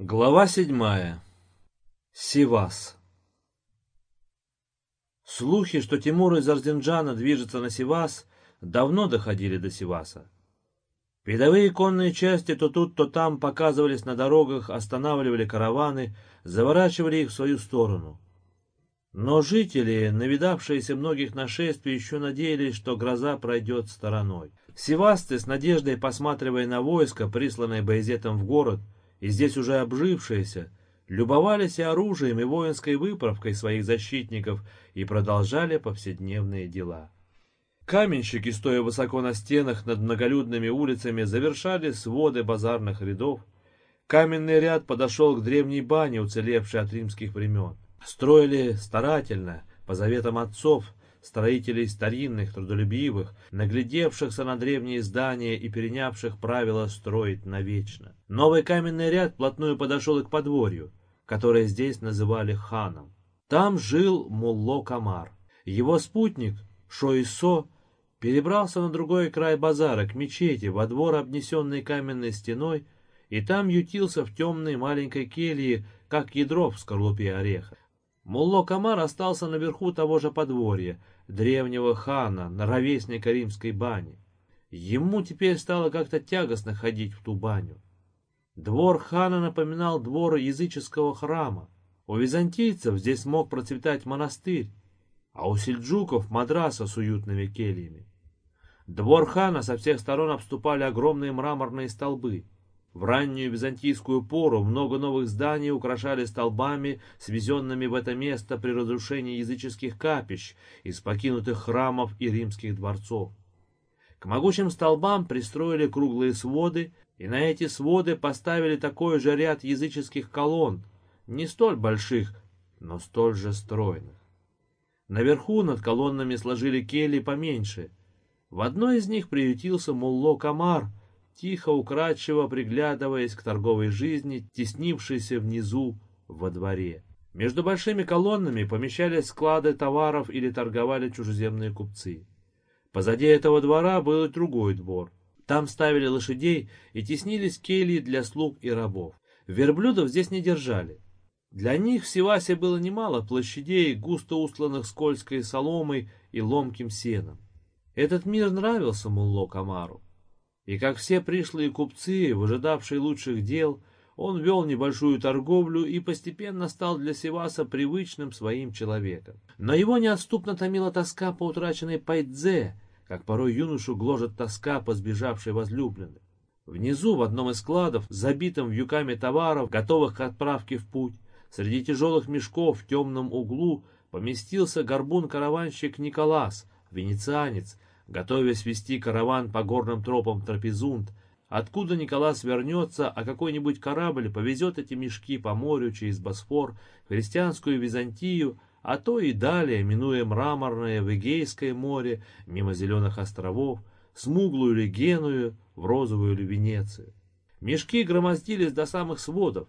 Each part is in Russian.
Глава седьмая. Сивас. Слухи, что Тимур из Арзинджана движется на Сивас, давно доходили до Сиваса. Передовые конные части то тут, то там показывались на дорогах, останавливали караваны, заворачивали их в свою сторону. Но жители, навидавшиеся многих нашествий, еще надеялись, что гроза пройдет стороной. Севасты, с надеждой посматривая на войско, присланное Боязетом в город, и здесь уже обжившиеся, любовались и оружием, и воинской выправкой своих защитников и продолжали повседневные дела. Каменщики, стоя высоко на стенах над многолюдными улицами, завершали своды базарных рядов. Каменный ряд подошел к древней бане, уцелевшей от римских времен. Строили старательно, по заветам отцов, строителей старинных, трудолюбивых, наглядевшихся на древние здания и перенявших правила строить навечно. Новый каменный ряд плотную подошел и к подворью, которое здесь называли ханом. Там жил Мулло Камар. Его спутник, Шоисо, перебрался на другой край базара, к мечети, во двор, обнесенный каменной стеной, и там ютился в темной маленькой келье, как ядро в скорлупе ореха. Мулло Камар остался наверху того же подворья, древнего хана, ровесника римской бани. Ему теперь стало как-то тягостно ходить в ту баню. Двор хана напоминал двор языческого храма. У византийцев здесь мог процветать монастырь, а у сельджуков — мадраса с уютными кельями. Двор хана со всех сторон обступали огромные мраморные столбы — в раннюю византийскую пору много новых зданий украшали столбами, свезенными в это место при разрушении языческих капищ из покинутых храмов и римских дворцов. К могучим столбам пристроили круглые своды, и на эти своды поставили такой же ряд языческих колонн, не столь больших, но столь же стройных. Наверху над колоннами сложили кельи поменьше. В одной из них приютился Мулло Камар — тихо, украдчиво приглядываясь к торговой жизни, теснившейся внизу во дворе. Между большими колоннами помещались склады товаров или торговали чужеземные купцы. Позади этого двора был и другой двор. Там ставили лошадей и теснились кельи для слуг и рабов. Верблюдов здесь не держали. Для них в Севасе было немало площадей, густо устланных скользкой соломой и ломким сеном. Этот мир нравился Мулло Камару. И как все пришлые купцы, выжидавшие лучших дел, он вел небольшую торговлю и постепенно стал для Севаса привычным своим человеком. Но его неотступно томила тоска по утраченной Пайдзе, как порой юношу гложет тоска по сбежавшей возлюбленной. Внизу, в одном из складов, забитым вьюками товаров, готовых к отправке в путь, среди тяжелых мешков в темном углу поместился горбун-караванщик Николас, венецианец, готовясь вести караван по горным тропам Трапезунд, откуда Николас вернется, а какой-нибудь корабль повезет эти мешки по морю через Босфор, христианскую Византию, а то и далее, минуя мраморное в море, мимо зеленых островов, смуглую ли Геную, в розовую ли Венецию. Мешки громоздились до самых сводов.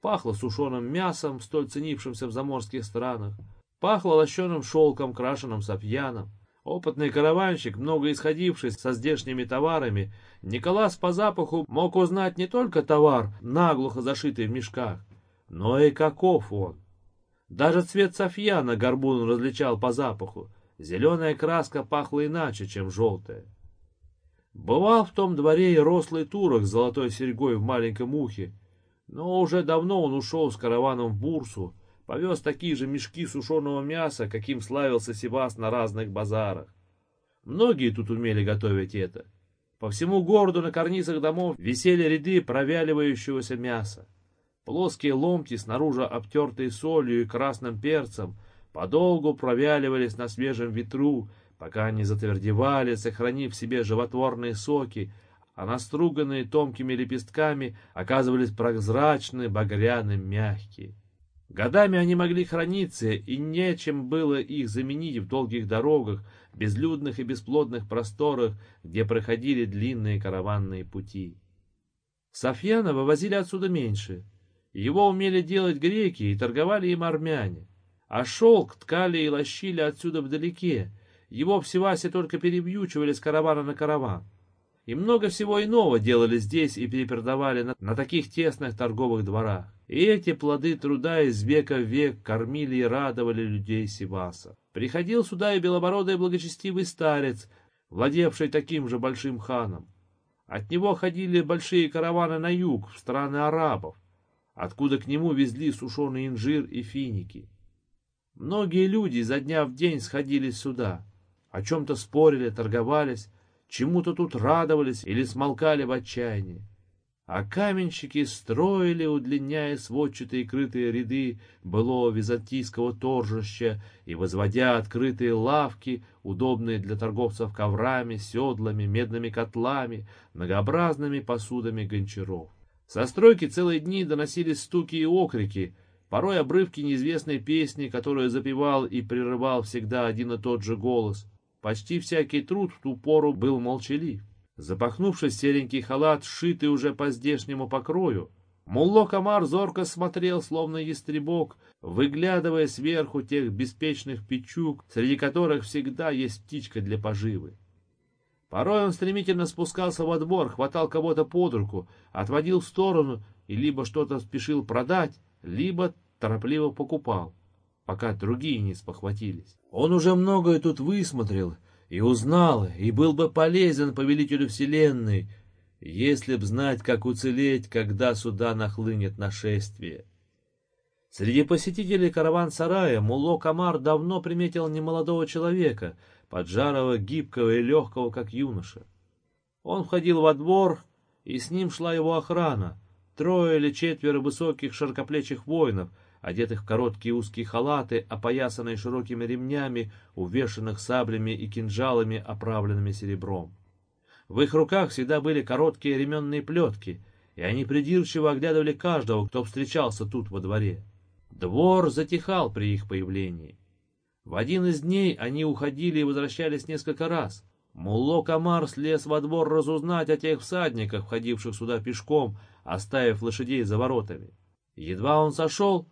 Пахло сушеным мясом, столь ценившимся в заморских странах. Пахло лощеным шелком, крашеным софьяном. Опытный караванщик, много исходивший со здешними товарами, Николас по запаху мог узнать не только товар, наглухо зашитый в мешках, но и каков он. Даже цвет софьяна горбун различал по запаху. Зеленая краска пахла иначе, чем желтая. Бывал в том дворе и рослый турок с золотой серьгой в маленьком ухе, но уже давно он ушел с караваном в Бурсу, Повез такие же мешки сушеного мяса, каким славился Севас на разных базарах. Многие тут умели готовить это. По всему городу на карнизах домов висели ряды провяливающегося мяса. Плоские ломти, снаружи обтертые солью и красным перцем, подолгу провяливались на свежем ветру, пока они затвердевали, сохранив в себе животворные соки, а наструганные тонкими лепестками оказывались прозрачные, багряные, мягкие. Годами они могли храниться, и нечем было их заменить в долгих дорогах, безлюдных и бесплодных просторах, где проходили длинные караванные пути. Софьяна вывозили отсюда меньше. Его умели делать греки и торговали им армяне. А шелк ткали и лощили отсюда вдалеке. Его в Севасе только перебьючивали с каравана на караван. И много всего иного делали здесь и перепродавали на, на таких тесных торговых дворах. И эти плоды труда из века в век кормили и радовали людей Сиваса. Приходил сюда и белобородый благочестивый старец, владевший таким же большим ханом. От него ходили большие караваны на юг, в страны арабов, откуда к нему везли сушеный инжир и финики. Многие люди изо дня в день сходились сюда, о чем-то спорили, торговались, чему-то тут радовались или смолкали в отчаянии. А каменщики строили, удлиняя сводчатые крытые ряды былого византийского торжища и возводя открытые лавки, удобные для торговцев коврами, седлами, медными котлами, многообразными посудами гончаров. Со стройки целые дни доносились стуки и окрики, порой обрывки неизвестной песни, которую запевал и прерывал всегда один и тот же голос — Почти всякий труд в ту пору был молчалив. Запахнувшись серенький халат, сшитый уже по здешнему покрою, Мулло Камар зорко смотрел, словно ястребок, выглядывая сверху тех беспечных печук, среди которых всегда есть птичка для поживы. Порой он стремительно спускался во двор, хватал кого-то под руку, отводил в сторону и либо что-то спешил продать, либо торопливо покупал пока другие не спохватились. Он уже многое тут высмотрел и узнал, и был бы полезен повелителю вселенной, если б знать, как уцелеть, когда сюда нахлынет нашествие. Среди посетителей караван-сарая Мулло Камар давно приметил немолодого человека, поджарого, гибкого и легкого, как юноша. Он входил во двор, и с ним шла его охрана, трое или четверо высоких широкоплечих воинов — одетых в короткие узкие халаты, опоясанные широкими ремнями, увешанных саблями и кинжалами, оправленными серебром. В их руках всегда были короткие ременные плетки, и они придирчиво оглядывали каждого, кто встречался тут во дворе. Двор затихал при их появлении. В один из дней они уходили и возвращались несколько раз. Мулло Камар слез во двор разузнать о тех всадниках, входивших сюда пешком, оставив лошадей за воротами. Едва он сошел,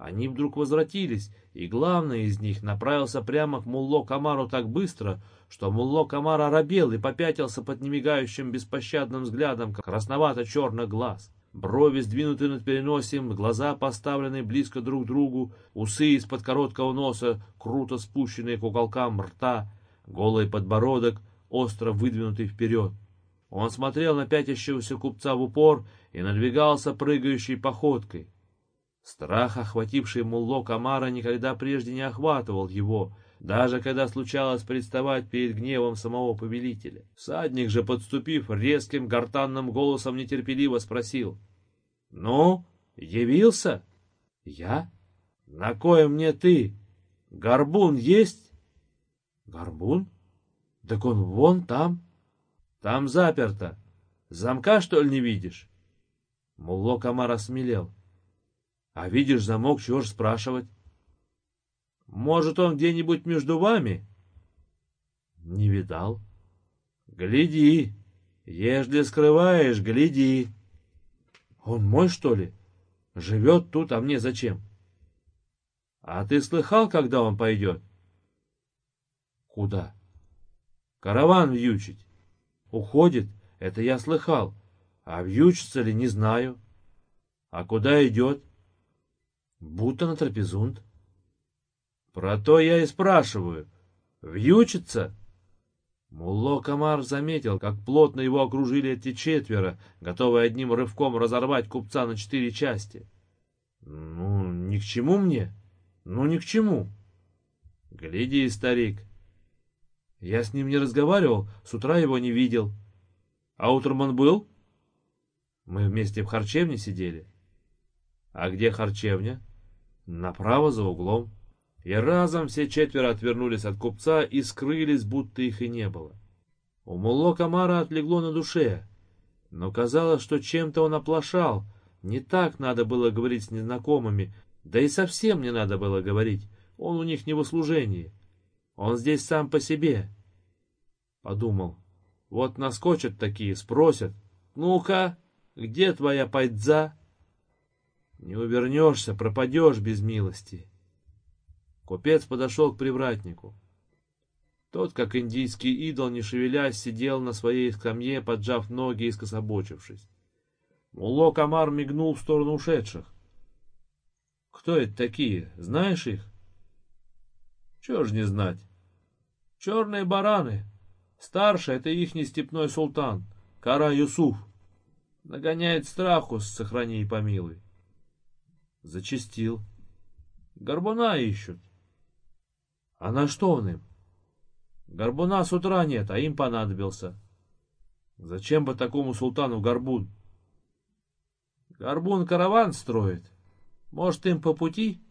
они вдруг возвратились, и главный из них направился прямо к Мулло Камару так быстро, что Мулло Камар оробел и попятился под немигающим беспощадным взглядом красновато-черных глаз. Брови сдвинуты над переносием, глаза поставлены близко друг к другу, усы из-под короткого носа, круто спущенные к уголкам рта, голый подбородок, остро выдвинутый вперед. Он смотрел на пятящегося купца в упор и надвигался прыгающей походкой. Страх, охвативший Мулло Камара, никогда прежде не охватывал его, даже когда случалось представать перед гневом самого повелителя. Всадник же, подступив, резким гортанным голосом нетерпеливо спросил. — Ну, явился? — Я? — На кое мне ты? Горбун есть? — Горбун? Так он вон там. — Там заперто. Замка, что ли, не видишь? Мулло Камар осмелел. — а видишь замок, чего ж спрашивать? Может, он где-нибудь между вами? Не видал. Гляди, ежели скрываешь, гляди. Он мой, что ли? Живет тут, а мне зачем? А ты слыхал, когда он пойдет? Куда? Караван вьючить. Уходит, это я слыхал. А вьючится ли, не знаю. А куда идет? Будто на трапезунд. Про то я и спрашиваю. Вьючится? Мулло Камар заметил, как плотно его окружили эти четверо, готовые одним рывком разорвать купца на четыре части. Ну, ни к чему мне. Ну, ни к чему. Гляди, старик. Я с ним не разговаривал, с утра его не видел. А утром он был? Мы вместе в харчевне сидели. А где харчевня? Направо за углом. И разом все четверо отвернулись от купца и скрылись, будто их и не было. У Мулло Камара отлегло на душе, но казалось, что чем-то он оплошал. Не так надо было говорить с незнакомыми, да и совсем не надо было говорить. Он у них не в услужении. Он здесь сам по себе. Подумал, вот наскочат такие, спросят. Ну-ка, где твоя пайдза? Не увернешься, пропадешь без милости. Купец подошел к привратнику. Тот, как индийский идол, не шевелясь, сидел на своей скамье, поджав ноги и скособочившись. Мулло Камар мигнул в сторону ушедших. «Кто это такие? Знаешь их?» «Чего ж не знать? Черные бараны. Старший — это ихний степной султан, Кара Юсуф. Нагоняет страху, сохрани и помилуй». Зачистил. Горбуна ищут. А на что он им? Горбуна с утра нет, а им понадобился. Зачем бы такому султану горбун? Горбун караван строит. Может, им по пути?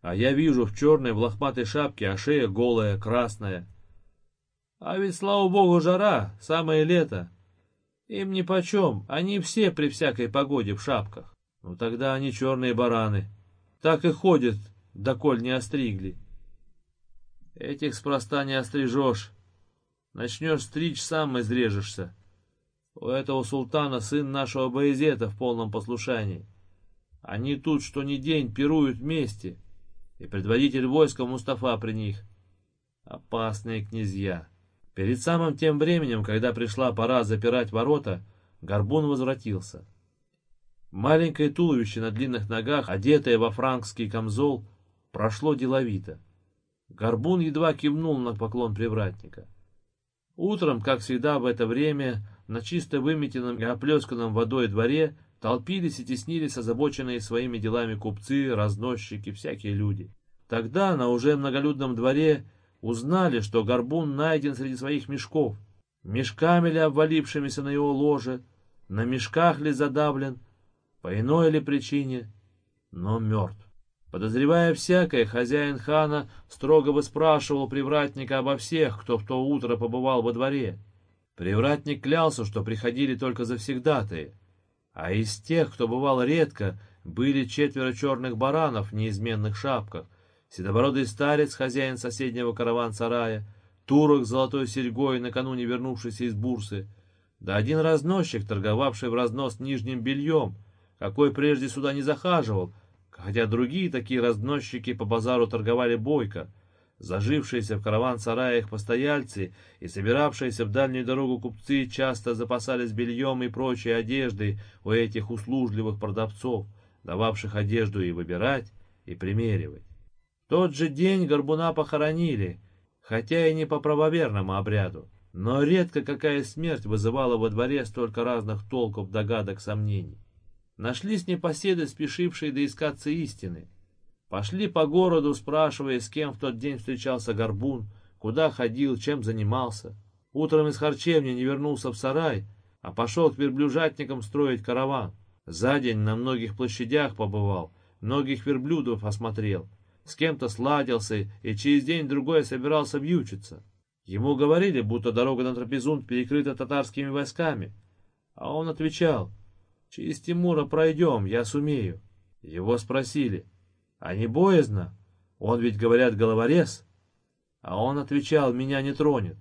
А я вижу в черной в лохматой шапке, а шея голая, красная. А ведь, слава богу, жара, самое лето. Им нипочем, они все при всякой погоде в шапках. Ну тогда они черные бараны. Так и ходят, доколь не остригли. Этих спроста не острижешь. Начнешь стричь, сам изрежешься. У этого султана сын нашего Боязета в полном послушании. Они тут что ни день пируют вместе, и предводитель войска Мустафа при них. Опасные князья. Перед самым тем временем, когда пришла пора запирать ворота, Горбун возвратился. Маленькое туловище на длинных ногах, одетое во франкский камзол, прошло деловито. Горбун едва кивнул на поклон привратника. Утром, как всегда в это время, на чисто выметенном и оплесканном водой дворе толпились и теснились озабоченные своими делами купцы, разносчики, всякие люди. Тогда на уже многолюдном дворе узнали, что горбун найден среди своих мешков. Мешками ли обвалившимися на его ложе, на мешках ли задавлен, по иной ли причине, но мертв. Подозревая всякое, хозяин хана строго бы спрашивал привратника обо всех, кто в то утро побывал во дворе. Привратник клялся, что приходили только завсегдатые, а из тех, кто бывал редко, были четверо черных баранов в неизменных шапках, седобородый старец, хозяин соседнего караван-сарая, турок с золотой серьгой, накануне вернувшийся из бурсы, да один разносчик, торговавший в разнос нижним бельем, какой прежде сюда не захаживал, хотя другие такие разносчики по базару торговали бойко, зажившиеся в караван-сараях постояльцы и собиравшиеся в дальнюю дорогу купцы часто запасались бельем и прочей одеждой у этих услужливых продавцов, дававших одежду и выбирать, и примеривать. тот же день горбуна похоронили, хотя и не по правоверному обряду, но редко какая смерть вызывала во дворе столько разных толков, догадок, сомнений. Нашлись непоседы, спешившие доискаться истины. Пошли по городу, спрашивая, с кем в тот день встречался горбун, куда ходил, чем занимался. Утром из харчевни не вернулся в сарай, а пошел к верблюжатникам строить караван. За день на многих площадях побывал, многих верблюдов осмотрел, с кем-то сладился и через день-другой собирался вьючиться. Ему говорили, будто дорога на Трапезунд перекрыта татарскими войсками, а он отвечал, Через Тимура пройдем, я сумею. Его спросили, а не боязно? Он ведь, говорят, головорез. А он отвечал, меня не тронет.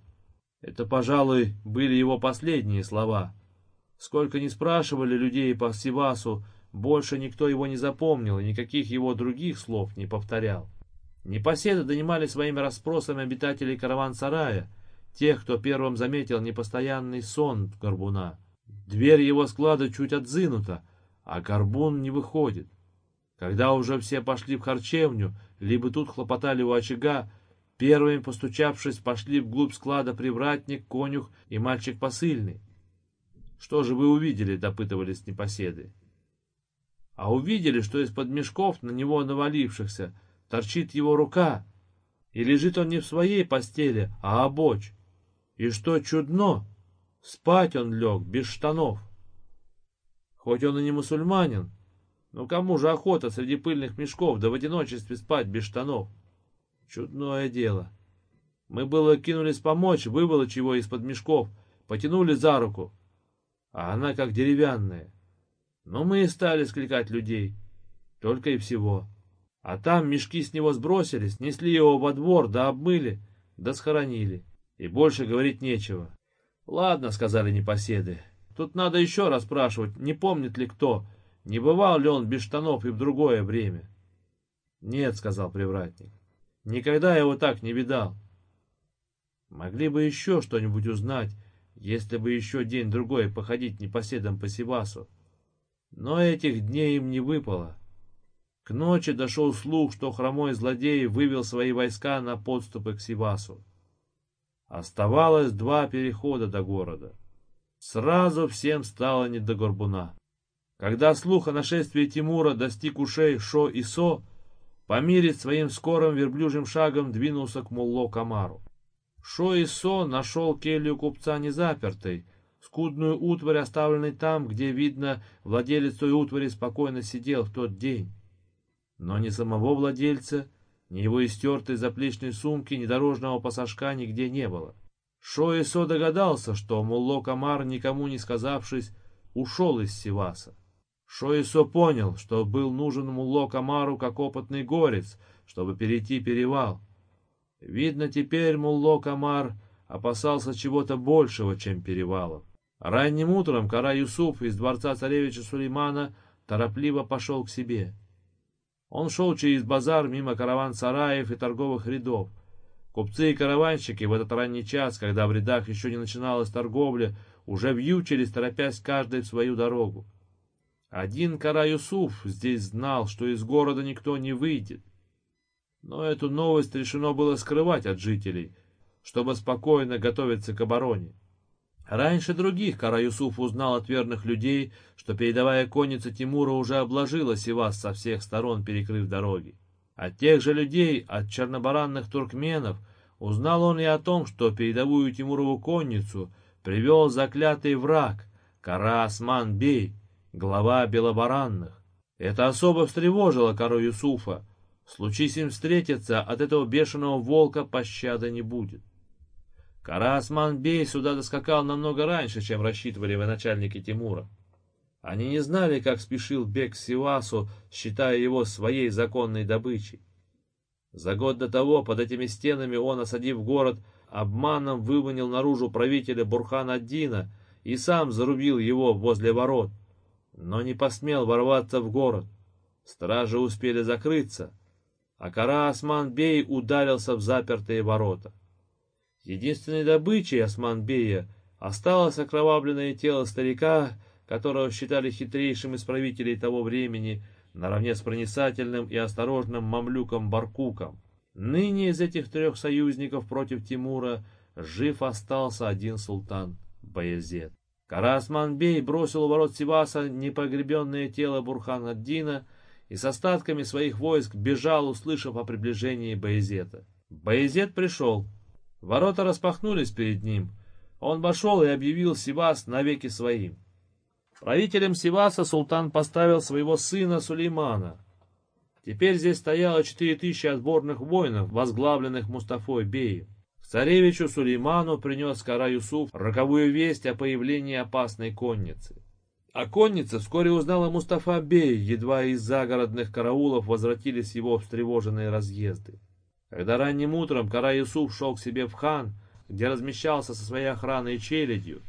Это, пожалуй, были его последние слова. Сколько не спрашивали людей по Сивасу, больше никто его не запомнил и никаких его других слов не повторял. Непоседы донимали своими расспросами обитателей караван-сарая, тех, кто первым заметил непостоянный сон горбуна. Дверь его склада чуть отзынута, а горбун не выходит. Когда уже все пошли в харчевню, либо тут хлопотали у очага, первыми постучавшись, пошли вглубь склада привратник, конюх и мальчик посыльный. «Что же вы увидели?» — допытывались непоседы. А увидели, что из-под мешков, на него навалившихся, торчит его рука, и лежит он не в своей постели, а обочь. И что чудно, Спать он лег, без штанов. Хоть он и не мусульманин, но кому же охота среди пыльных мешков да в одиночестве спать без штанов? Чудное дело. Мы было кинулись помочь, выволочь его из-под мешков, потянули за руку, а она как деревянная. Но мы и стали скликать людей, только и всего. А там мешки с него сбросили, снесли его во двор, да обмыли, да схоронили. И больше говорить нечего. «Ладно», — сказали непоседы, — «тут надо еще раз спрашивать, не помнит ли кто, не бывал ли он без штанов и в другое время». «Нет», — сказал привратник, — «никогда его так не видал». Могли бы еще что-нибудь узнать, если бы еще день-другой походить непоседом по Сивасу. Но этих дней им не выпало. К ночи дошел слух, что хромой злодей вывел свои войска на подступы к Сивасу. Оставалось два перехода до города. Сразу всем стало не до горбуна. Когда слух о нашествии Тимура достиг ушей Шо и Со, Помирец своим скорым верблюжьим шагом двинулся к Мулло Камару. Шо и Со нашел келью купца незапертой, скудную утварь, оставленной там, где, видно, владелец той утвари спокойно сидел в тот день. Но ни самого владельца, ни его истертой заплечной сумки, ни дорожного пассажка нигде не было. Шо догадался, что Мулло Камар, никому не сказавшись, ушел из Сиваса. Шоисо понял, что был нужен Мулло Камару как опытный горец, чтобы перейти перевал. Видно, теперь Мулло Камар опасался чего-то большего, чем перевалов. Ранним утром Кара Юсуф из дворца царевича Сулеймана торопливо пошел к себе. Он шел через базар мимо караван-сараев и торговых рядов. Купцы и караванщики в этот ранний час, когда в рядах еще не начиналась торговля, уже вьючились, торопясь каждый в свою дорогу. Один Кара здесь знал, что из города никто не выйдет. Но эту новость решено было скрывать от жителей, чтобы спокойно готовиться к обороне. Раньше других Кара Юсуф узнал от верных людей, что передовая конница Тимура уже обложила Сивас со всех сторон, перекрыв дороги. От тех же людей, от чернобаранных туркменов, узнал он и о том, что передовую Тимурову конницу привел заклятый враг Кара Осман Бей, глава белобаранных. Это особо встревожило кору Юсуфа. Случись им встретиться, от этого бешеного волка пощады не будет. Кара Осман-бей сюда доскакал намного раньше, чем рассчитывали военачальники Тимура. Они не знали, как спешил бег Сивасу, считая его своей законной добычей. За год до того под этими стенами он, осадив город, обманом выманил наружу правителя Бурхана-Дина и сам зарубил его возле ворот но не посмел ворваться в город. Стражи успели закрыться, а Кара Осман-бей ударился в запертые ворота. Единственной добычей Осман-бея осталось окровавленное тело старика, которого считали хитрейшим из правителей того времени, наравне с проницательным и осторожным мамлюком Баркуком. Ныне из этих трех союзников против Тимура жив остался один султан Баязет. Карасман-бей бросил у ворот Сиваса непогребенное тело Бурхан-ад-Дина и с остатками своих войск бежал, услышав о приближении Баязета. Баязет пришел. Ворота распахнулись перед ним. Он вошел и объявил Сивас навеки своим. Правителем Сиваса султан поставил своего сына Сулеймана. Теперь здесь стояло четыре тысячи отборных воинов, возглавленных Мустафой Беем. Царевичу Сулейману принес Кара Юсуф роковую весть о появлении опасной конницы. А конница вскоре узнала Мустафа Бей, едва из загородных караулов возвратились его встревоженные разъезды. Когда ранним утром Кара Юсуф шел к себе в хан, где размещался со своей охраной и челядью,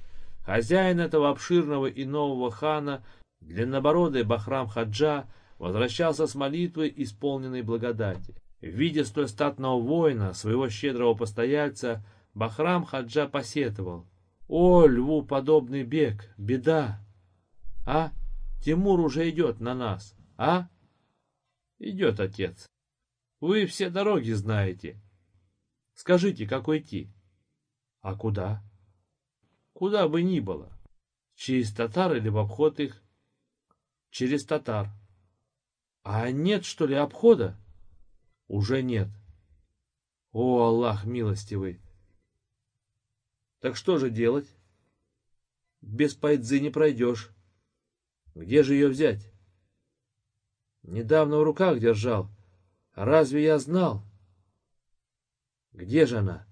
хозяин этого обширного и нового хана, длиннобородый Бахрам Хаджа, возвращался с молитвой, исполненной благодати. Видя столь статного воина, своего щедрого постояльца, Бахрам Хаджа посетовал. «О, льву подобный бег, беда! А? Тимур уже идет на нас, а?» «Идет, отец. Вы все дороги знаете. Скажите, как уйти?» «А куда?» «Куда бы ни было. Через татар или в обход их?» «Через татар». «А нет, что ли, обхода?» Уже нет. О, Аллах милостивый! Так что же делать? Без пайдзы не пройдешь. Где же ее взять? Недавно в руках держал. Разве я знал? Где же она?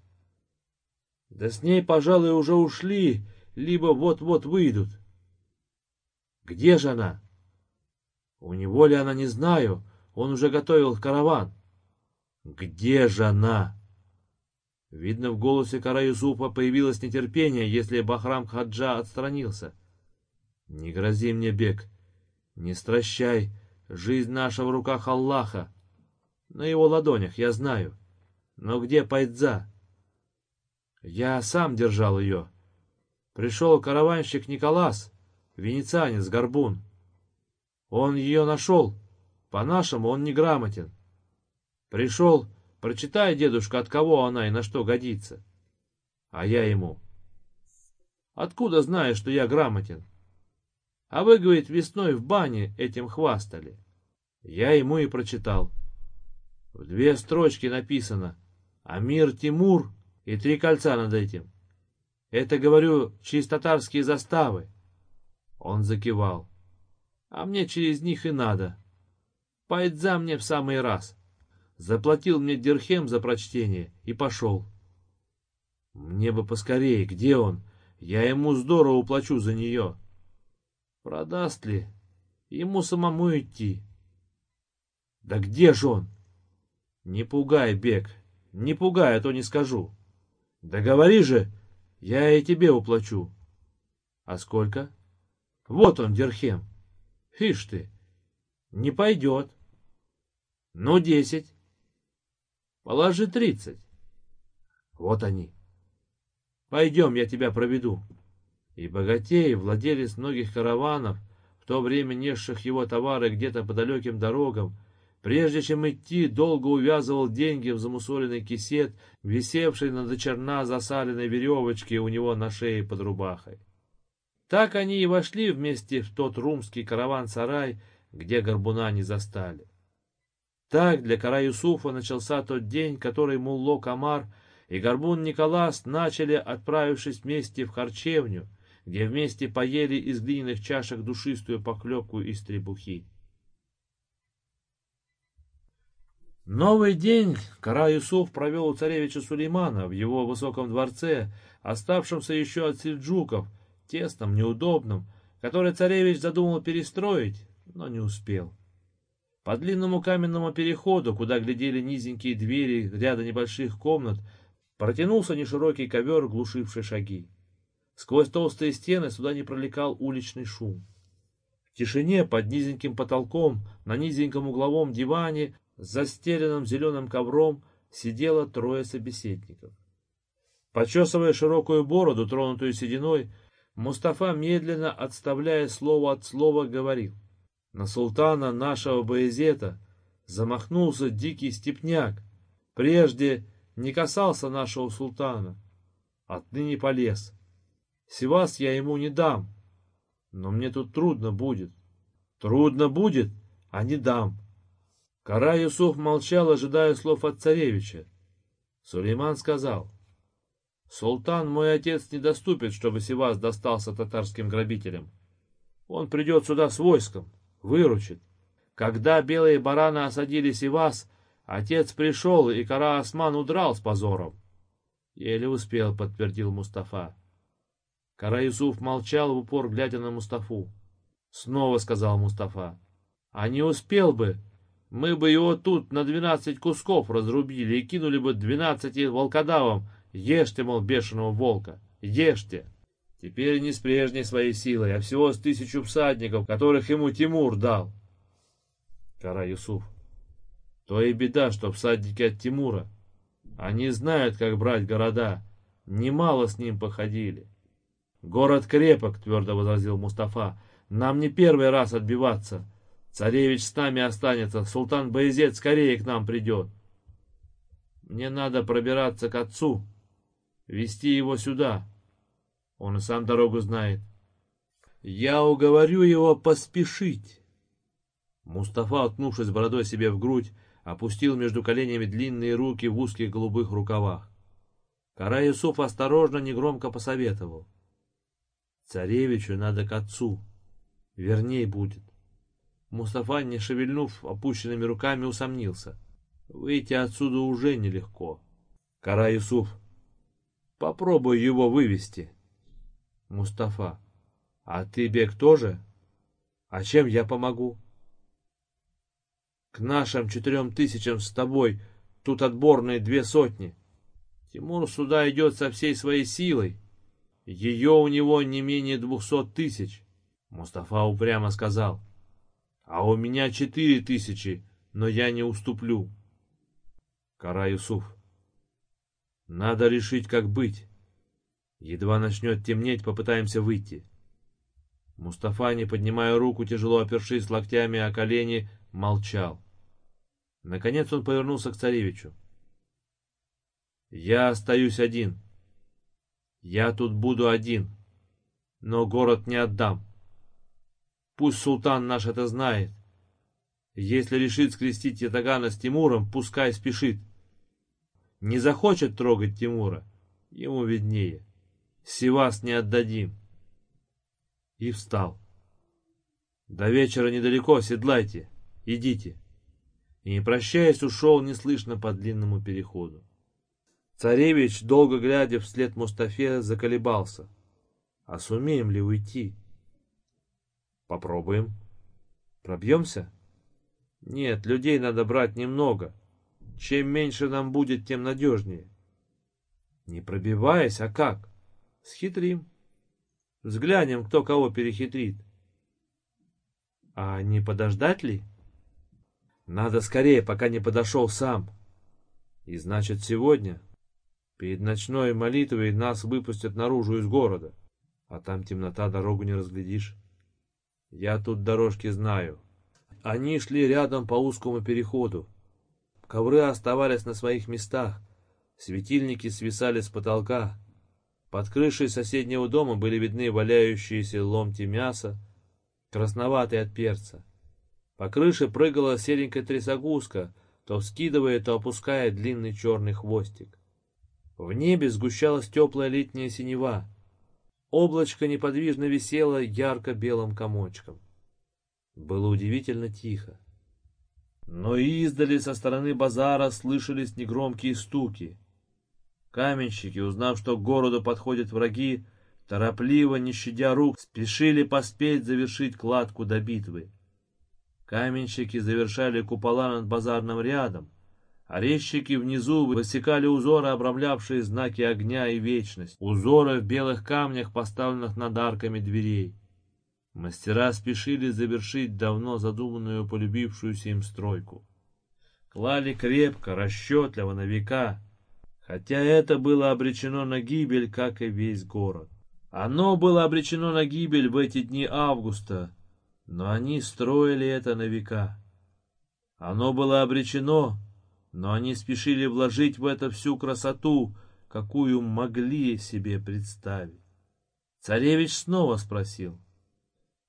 Да с ней, пожалуй, уже ушли, либо вот-вот выйдут. Где же она? У него ли она, не знаю. Он уже готовил караван. Где же она? Видно, в голосе Кара Юсупа появилось нетерпение, если Бахрам Хаджа отстранился. Не грози мне, Бег, не стращай, жизнь наша в руках Аллаха. На его ладонях, я знаю. Но где Пайдза? Я сам держал ее. Пришел караванщик Николас, венецианец Горбун. Он ее нашел. По-нашему он неграмотен. Пришел, прочитай, дедушка, от кого она и на что годится. А я ему. Откуда знаешь, что я грамотен? А вы, говорит, весной в бане этим хвастали. Я ему и прочитал. В две строчки написано «Амир Тимур» и три кольца над этим. Это, говорю, через татарские заставы. Он закивал. А мне через них и надо. Пайдза мне в самый раз. Заплатил мне дирхем за прочтение и пошел. Мне бы поскорее, где он? Я ему здорово уплачу за нее. Продаст ли? Ему самому идти. Да где же он? Не пугай, Бег, не пугай, а то не скажу. Да говори же, я и тебе уплачу. А сколько? Вот он, Дерхем. Ишь ты, не пойдет. Ну, десять. Положи тридцать. Вот они. Пойдем, я тебя проведу. И богатей, владелец многих караванов, в то время несших его товары где-то по далеким дорогам, прежде чем идти, долго увязывал деньги в замусоленный кисет, висевший на дочерна засаленной веревочке у него на шее под рубахой. Так они и вошли вместе в тот румский караван-сарай, где горбуна не застали. Так для кара Юсуфа начался тот день, который Мулло Камар и Горбун Николас начали, отправившись вместе в харчевню, где вместе поели из глиняных чашек душистую похлебку из требухи. Новый день Кара Юсуф провел у царевича Сулеймана в его высоком дворце, оставшемся еще от сельджуков, тесном, неудобном, который царевич задумал перестроить, но не успел. По длинному каменному переходу, куда глядели низенькие двери ряда небольших комнат, Протянулся неширокий ковер, глушивший шаги. Сквозь толстые стены сюда не пролекал уличный шум. В тишине под низеньким потолком, на низеньком угловом диване, застеленном зеленым ковром, сидело трое собеседников. Почесывая широкую бороду, тронутую сединой, Мустафа, медленно отставляя слово от слова, говорил. На султана нашего Боязета замахнулся дикий степняк. Прежде не касался нашего султана. Отныне полез. Сивас я ему не дам, но мне тут трудно будет. Трудно будет, а не дам. Кара Юсуф молчал, ожидая слов от царевича. Сулейман сказал, «Султан, мой отец, недоступен, чтобы Сивас достался татарским грабителям. Он придет сюда с войском, выручит. Когда белые бараны осадили Сивас, Отец пришел, и Кара Осман удрал с позором. Еле успел, подтвердил Мустафа. Кара Юсуф молчал в упор, глядя на Мустафу. Снова сказал Мустафа. А не успел бы, мы бы его тут на двенадцать кусков разрубили и кинули бы двенадцати волкодавам. Ешьте, мол, бешеного волка, ешьте. Теперь не с прежней своей силой, а всего с тысячу всадников, которых ему Тимур дал. Кара Юсуф. То и беда, что всадники от Тимура. Они знают, как брать города. Немало с ним походили. Город крепок, твердо возразил Мустафа. Нам не первый раз отбиваться. Царевич с нами останется, султан Боязет скорее к нам придет. Мне надо пробираться к отцу, вести его сюда. Он и сам дорогу знает. Я уговорю его поспешить. Мустафа, уткнувшись бородой себе в грудь, опустил между коленями длинные руки в узких голубых рукавах. Кара Юсуф осторожно, негромко посоветовал. Царевичу надо к отцу. Верней будет. Мустафа, не шевельнув опущенными руками, усомнился. Выйти отсюда уже нелегко. Кара Юсуф. Попробуй его вывести. Мустафа. А ты, Бег, тоже? А чем я помогу? К нашим четырем тысячам с тобой тут отборные две сотни. Тимур сюда идет со всей своей силой. Ее у него не менее двухсот тысяч. Мустафа упрямо сказал. А у меня четыре тысячи, но я не уступлю. Кара Юсуф. Надо решить, как быть. Едва начнет темнеть, попытаемся выйти. Мустафа, не поднимая руку, тяжело опершись локтями о колени, молчал. Наконец он повернулся к царевичу. «Я остаюсь один. Я тут буду один, но город не отдам. Пусть султан наш это знает. Если решит скрестить Ятагана с Тимуром, пускай спешит. Не захочет трогать Тимура, ему виднее. Сивас не отдадим. И встал. До вечера недалеко, седлайте, идите. И не прощаясь, ушел неслышно по длинному переходу. Царевич, долго глядя вслед Мустафе, заколебался. А сумеем ли уйти? Попробуем. Пробьемся? Нет, людей надо брать немного. Чем меньше нам будет, тем надежнее. Не пробиваясь, а как? Схитрим. Взглянем, кто кого перехитрит. А не подождать ли? Надо скорее, пока не подошел сам. И значит, сегодня, перед ночной молитвой, нас выпустят наружу из города. А там темнота, дорогу не разглядишь. Я тут дорожки знаю. Они шли рядом по узкому переходу. Ковры оставались на своих местах. Светильники свисали с потолка. Под крышей соседнего дома были видны валяющиеся ломти мяса, красноватые от перца. По крыше прыгала серенькая трясогузка, то вскидывая, то опуская длинный черный хвостик. В небе сгущалась теплая летняя синева. Облачко неподвижно висело ярко-белым комочком. Было удивительно тихо. Но издали со стороны базара слышались негромкие стуки. Каменщики, узнав, что к городу подходят враги, торопливо, не щадя рук, спешили поспеть завершить кладку до битвы. Каменщики завершали купола над базарным рядом, резчики внизу высекали узоры, обрамлявшие знаки огня и вечность, узоры в белых камнях, поставленных над арками дверей. Мастера спешили завершить давно задуманную полюбившуюся им стройку. Клали крепко, расчетливо, на века, хотя это было обречено на гибель, как и весь город. Оно было обречено на гибель в эти дни августа, но они строили это на века. Оно было обречено, но они спешили вложить в это всю красоту, какую могли себе представить. Царевич снова спросил,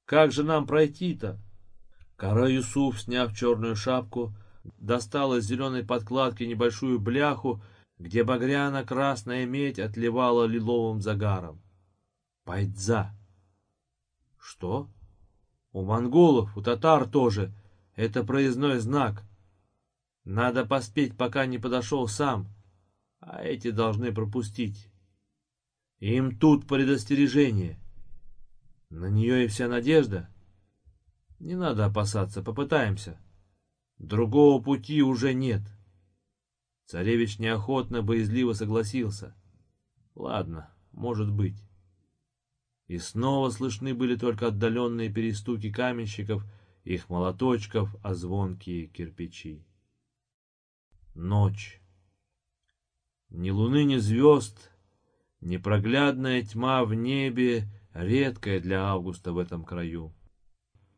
«Как же нам пройти-то?» Кара Юсуф, сняв черную шапку, достал из зеленой подкладки небольшую бляху, где багряно-красная медь отливала лиловым загаром. Пайдза. Что? У монголов, у татар тоже. Это проездной знак. Надо поспеть, пока не подошел сам, а эти должны пропустить. Им тут предостережение. На нее и вся надежда. Не надо опасаться, попытаемся. Другого пути уже нет. Царевич неохотно, боязливо согласился. Ладно, может быть. И снова слышны были только отдаленные перестуки каменщиков, их молоточков, а звонкие кирпичи. Ночь. Ни луны, ни звезд, непроглядная тьма в небе, редкая для августа в этом краю.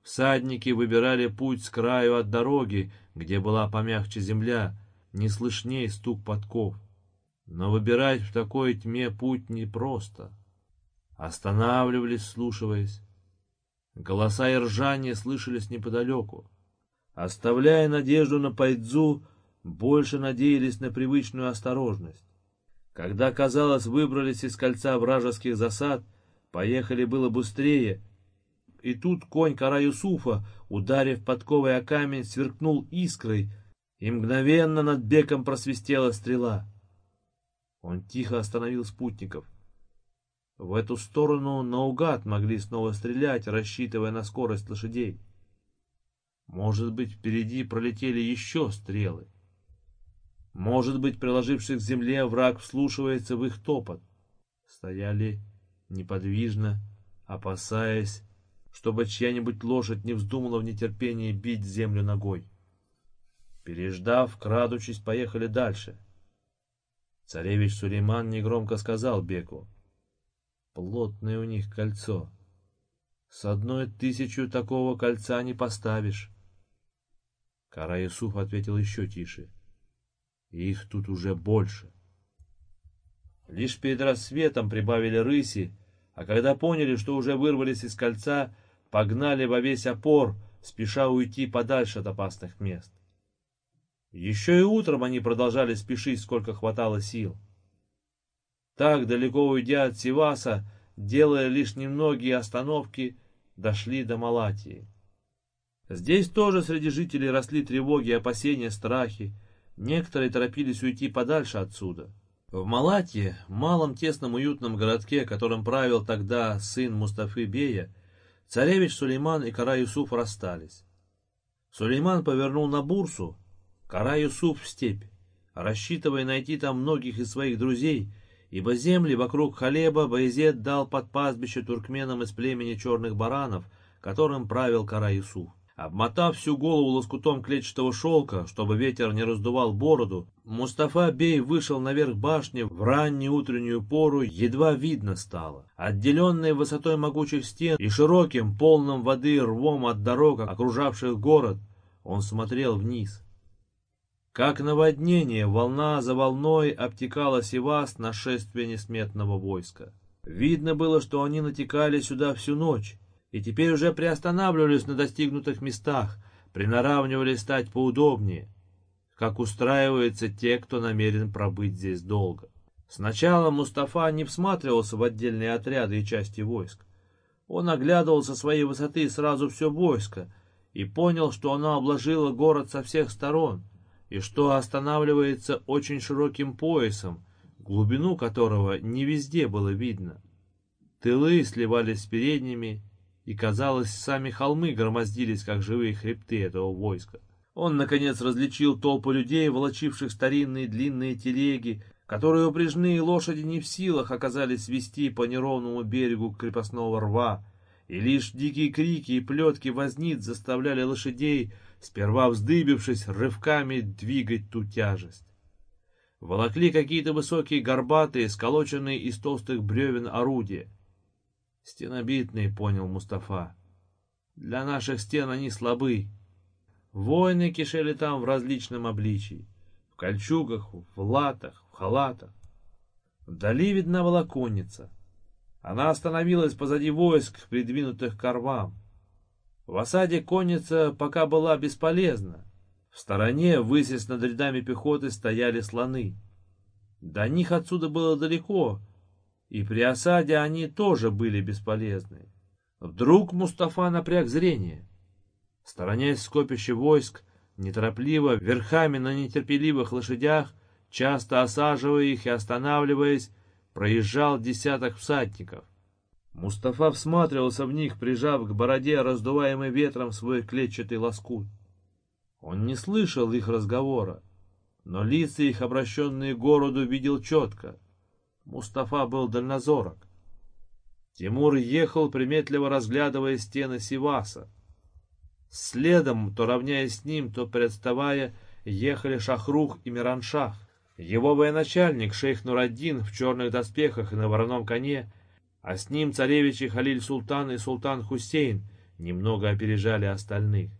Всадники выбирали путь с краю от дороги, где была помягче земля, не слышней стук подков. Но выбирать в такой тьме путь непросто. Останавливались, слушаясь. Голоса и ржание слышались неподалеку. Оставляя надежду на Пайдзу, больше надеялись на привычную осторожность. Когда, казалось, выбрались из кольца вражеских засад, поехали было быстрее, и тут конь Кара Юсуфа, ударив подковой о камень, сверкнул искрой, и мгновенно над беком просвистела стрела. Он тихо остановил спутников — в эту сторону наугад могли снова стрелять, рассчитывая на скорость лошадей. Может быть, впереди пролетели еще стрелы. Может быть, приложившись к земле, враг вслушивается в их топот. Стояли неподвижно, опасаясь, чтобы чья-нибудь лошадь не вздумала в нетерпении бить землю ногой. Переждав, крадучись, поехали дальше. Царевич Сулейман негромко сказал Беку — Плотное у них кольцо. С одной тысячу такого кольца не поставишь. Кара ответил еще тише. Их тут уже больше. Лишь перед рассветом прибавили рыси, а когда поняли, что уже вырвались из кольца, погнали во весь опор, спеша уйти подальше от опасных мест. Еще и утром они продолжали спешить, сколько хватало сил. Так, далеко уйдя от Сиваса, делая лишь немногие остановки, дошли до Малатии. Здесь тоже среди жителей росли тревоги, опасения, страхи. Некоторые торопились уйти подальше отсюда. В Малатье, малом тесном уютном городке, которым правил тогда сын Мустафы Бея, царевич Сулейман и Кара Юсуф расстались. Сулейман повернул на Бурсу, Кара Юсуф в степь, рассчитывая найти там многих из своих друзей, ибо земли вокруг Халеба Баязет дал под пастбище туркменам из племени черных баранов, которым правил Кара Юсуф. Обмотав всю голову лоскутом клетчатого шелка, чтобы ветер не раздувал бороду, Мустафа Бей вышел наверх башни в раннюю утреннюю пору, едва видно стало. Отделенный высотой могучих стен и широким, полным воды рвом от дорог, окружавших город, он смотрел вниз. Как наводнение, волна за волной обтекала Севаст нашествие несметного войска. Видно было, что они натекали сюда всю ночь, и теперь уже приостанавливались на достигнутых местах, приноравнивались стать поудобнее, как устраиваются те, кто намерен пробыть здесь долго. Сначала Мустафа не всматривался в отдельные отряды и части войск. Он оглядывал со своей высоты сразу все войско и понял, что оно обложило город со всех сторон, и что останавливается очень широким поясом, глубину которого не везде было видно. Тылы сливались с передними, и, казалось, сами холмы громоздились, как живые хребты этого войска. Он, наконец, различил толпу людей, волочивших старинные длинные телеги, которые упряжные лошади не в силах оказались вести по неровному берегу крепостного рва, и лишь дикие крики и плетки возниц заставляли лошадей сперва вздыбившись, рывками двигать ту тяжесть. Волокли какие-то высокие горбатые, сколоченные из толстых бревен орудия. Стенобитные, понял Мустафа. Для наших стен они слабы. Воины кишели там в различном обличии. В кольчугах, в латах, в халатах. Вдали видна была конница. Она остановилась позади войск, придвинутых к корвам. В осаде конница пока была бесполезна. В стороне, высясь над рядами пехоты, стояли слоны. До них отсюда было далеко, и при осаде они тоже были бесполезны. Вдруг Мустафа напряг зрение. Сторонясь скопища войск, неторопливо, верхами на нетерпеливых лошадях, часто осаживая их и останавливаясь, проезжал десяток всадников. Мустафа всматривался в них, прижав к бороде, раздуваемый ветром, свой клетчатый лоскут. Он не слышал их разговора, но лица их, обращенные к городу, видел четко. Мустафа был дальнозорок. Тимур ехал, приметливо разглядывая стены Сиваса. Следом, то равняясь с ним, то представая, ехали Шахрух и Мираншах. Его военачальник, шейх Нураддин, в черных доспехах и на вороном коне, а с ним царевичи Халиль-Султан и Султан Хусейн немного опережали остальных.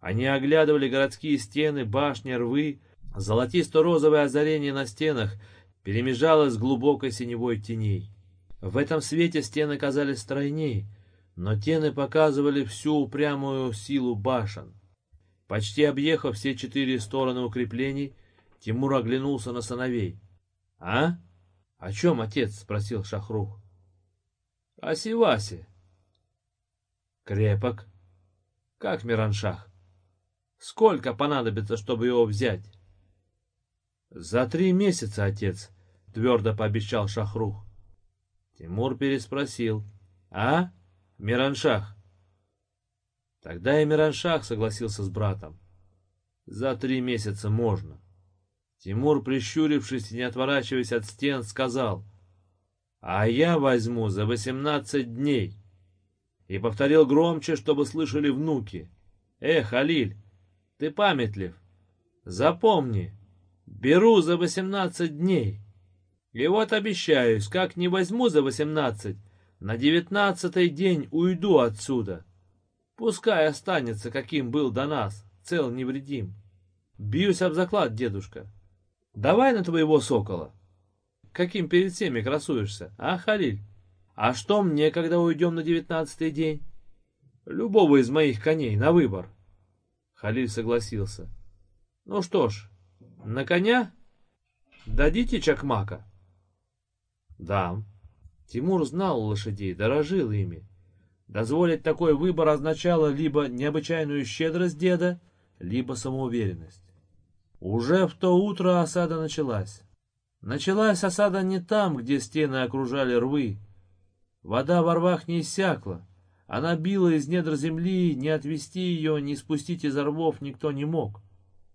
Они оглядывали городские стены, башни, рвы, золотисто-розовое озарение на стенах перемежалось с глубокой синевой теней. В этом свете стены казались стройней, но тены показывали всю упрямую силу башен. Почти объехав все четыре стороны укреплений, Тимур оглянулся на сыновей. — А? — О чем, отец? — спросил Шахрух. А Сивасе? Крепок. Как Мираншах? Сколько понадобится, чтобы его взять? За три месяца, отец, твердо пообещал Шахрух. Тимур переспросил. А? Мираншах? Тогда и Мираншах согласился с братом. За три месяца можно. Тимур, прищурившись и не отворачиваясь от стен, сказал — а я возьму за восемнадцать дней. И повторил громче, чтобы слышали внуки. Эх, Алиль, ты памятлив. Запомни, беру за восемнадцать дней. И вот обещаюсь, как не возьму за восемнадцать, на девятнадцатый день уйду отсюда. Пускай останется, каким был до нас, цел невредим. Бьюсь об заклад, дедушка. Давай на твоего сокола. Каким перед всеми красуешься, а, Халиль? А что мне, когда уйдем на девятнадцатый день? Любого из моих коней, на выбор. Халиль согласился. Ну что ж, на коня? Дадите чакмака? Дам. Тимур знал лошадей, дорожил ими. Дозволить такой выбор означало либо необычайную щедрость деда, либо самоуверенность. Уже в то утро осада началась. Началась осада не там, где стены окружали рвы. Вода во рвах не иссякла. Она била из недр земли, не отвести ее, не спустить из рвов никто не мог.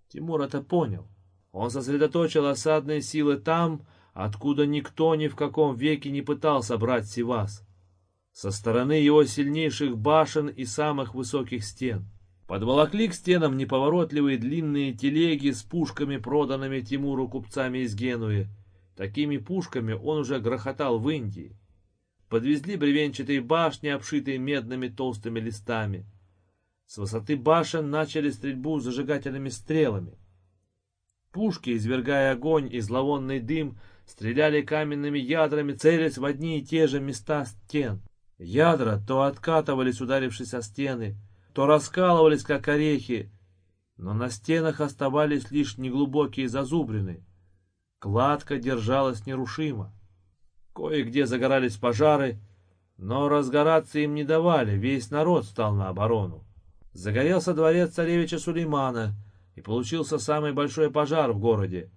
Тимур это понял. Он сосредоточил осадные силы там, откуда никто ни в каком веке не пытался брать Сивас. Со стороны его сильнейших башен и самых высоких стен. Подволокли к стенам неповоротливые длинные телеги с пушками, проданными Тимуру купцами из Генуи. Такими пушками он уже грохотал в Индии. Подвезли бревенчатые башни, обшитые медными толстыми листами. С высоты башен начали стрельбу зажигательными стрелами. Пушки, извергая огонь и зловонный дым, стреляли каменными ядрами, целясь в одни и те же места стен. Ядра то откатывались, ударившись о стены, то раскалывались, как орехи, но на стенах оставались лишь неглубокие зазубрины. Кладка держалась нерушимо. Кое-где загорались пожары, но разгораться им не давали, весь народ стал на оборону. Загорелся дворец царевича Сулеймана, и получился самый большой пожар в городе.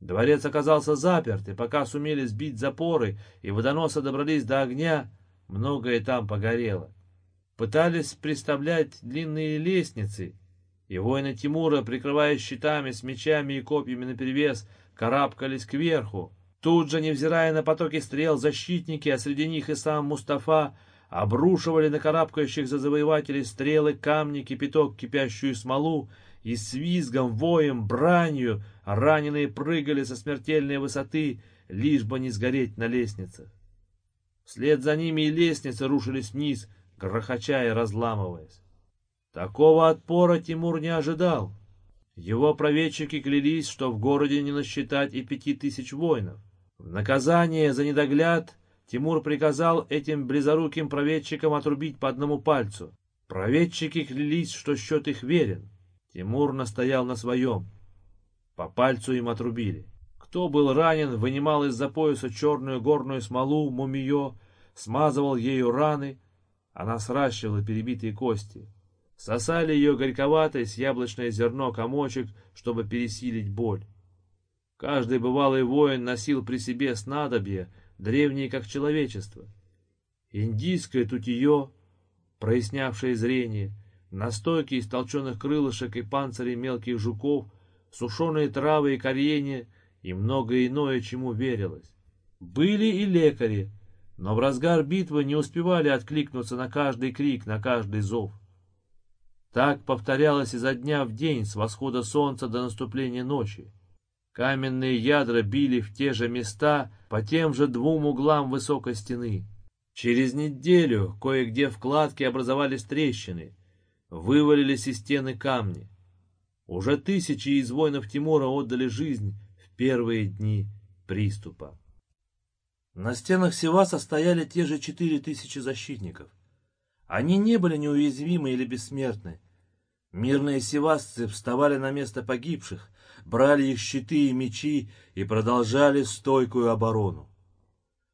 Дворец оказался заперт, и пока сумели сбить запоры и водоносы добрались до огня, многое там погорело. Пытались приставлять длинные лестницы, и воины Тимура, прикрывая щитами с мечами и копьями наперевес, карабкались кверху. Тут же, невзирая на потоки стрел, защитники, а среди них и сам Мустафа, обрушивали на карабкающих за завоевателей стрелы, камни, кипяток, кипящую смолу, и с визгом, воем, бранью раненые прыгали со смертельной высоты, лишь бы не сгореть на лестницах. Вслед за ними и лестницы рушились вниз, грохоча и разламываясь. Такого отпора Тимур не ожидал. Его проведчики клялись, что в городе не насчитать и пяти тысяч воинов. В наказание за недогляд Тимур приказал этим близоруким проведчикам отрубить по одному пальцу. Проведчики клялись, что счет их верен. Тимур настоял на своем. По пальцу им отрубили. Кто был ранен, вынимал из-за пояса черную горную смолу, мумиё, смазывал ею раны. Она сращивала перебитые кости. Сосали ее горьковатое с яблочное зерно комочек, чтобы пересилить боль. Каждый бывалый воин носил при себе снадобье, древние как человечество. Индийское тутье, прояснявшее зрение, настойки из толченых крылышек и панцирей мелких жуков, сушеные травы и коренья и многое иное, чему верилось. Были и лекари, но в разгар битвы не успевали откликнуться на каждый крик, на каждый зов. Так повторялось изо дня в день, с восхода солнца до наступления ночи. Каменные ядра били в те же места, по тем же двум углам высокой стены. Через неделю кое-где в кладке образовались трещины, вывалились из стены камни. Уже тысячи из воинов Тимура отдали жизнь в первые дни приступа. На стенах Севаса стояли те же четыре тысячи защитников. Они не были неуязвимы или бессмертны. Мирные севасцы вставали на место погибших, брали их щиты и мечи и продолжали стойкую оборону.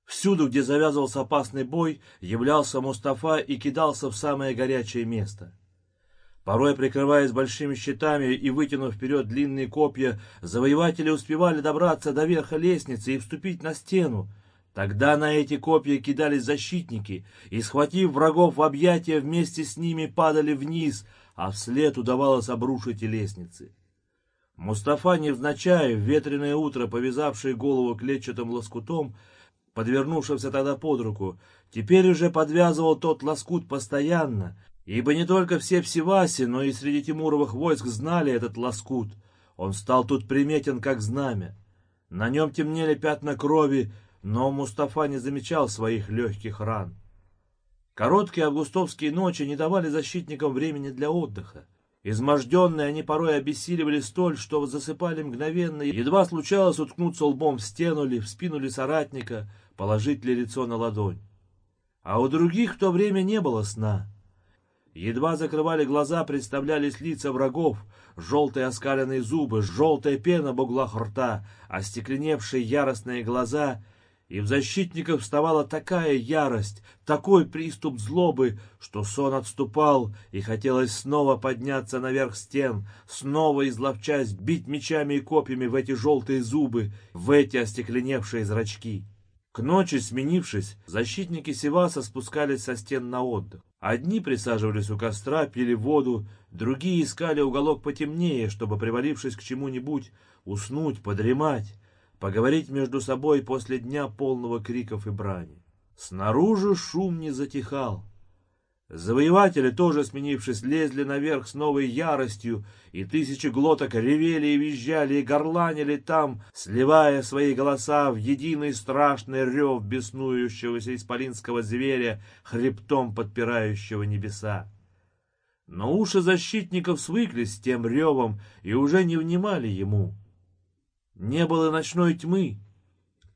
Всюду, где завязывался опасный бой, являлся Мустафа и кидался в самое горячее место. Порой, прикрываясь большими щитами и вытянув вперед длинные копья, завоеватели успевали добраться до верха лестницы и вступить на стену, Тогда на эти копья кидались защитники, и, схватив врагов в объятия, вместе с ними падали вниз, а вслед удавалось обрушить и лестницы. Мустафа, невзначай, в ветреное утро, повязавший голову клетчатым лоскутом, подвернувшимся тогда под руку, теперь уже подвязывал тот лоскут постоянно, ибо не только все в Севасе, но и среди Тимуровых войск знали этот лоскут. Он стал тут приметен как знамя. На нем темнели пятна крови, но Мустафа не замечал своих легких ран. Короткие августовские ночи не давали защитникам времени для отдыха. Изможденные они порой обессиливали столь, что засыпали мгновенно, едва случалось уткнуться лбом в стену ли, в спину ли соратника, положить ли лицо на ладонь. А у других в то время не было сна. Едва закрывали глаза, представлялись лица врагов, желтые оскаленные зубы, желтая пена в углах рта, остекленевшие яростные глаза — и в защитниках вставала такая ярость, такой приступ злобы, что сон отступал, и хотелось снова подняться наверх стен, снова изловчась бить мечами и копьями в эти желтые зубы, в эти остекленевшие зрачки. К ночи, сменившись, защитники Севаса спускались со стен на отдых. Одни присаживались у костра, пили воду, другие искали уголок потемнее, чтобы, привалившись к чему-нибудь, уснуть, подремать, поговорить между собой после дня полного криков и брани. Снаружи шум не затихал. Завоеватели, тоже сменившись, лезли наверх с новой яростью, и тысячи глоток ревели и визжали и горланили там, сливая свои голоса в единый страшный рев беснующегося исполинского зверя, хребтом подпирающего небеса. Но уши защитников свыклись с тем ревом и уже не внимали ему. Не было ночной тьмы.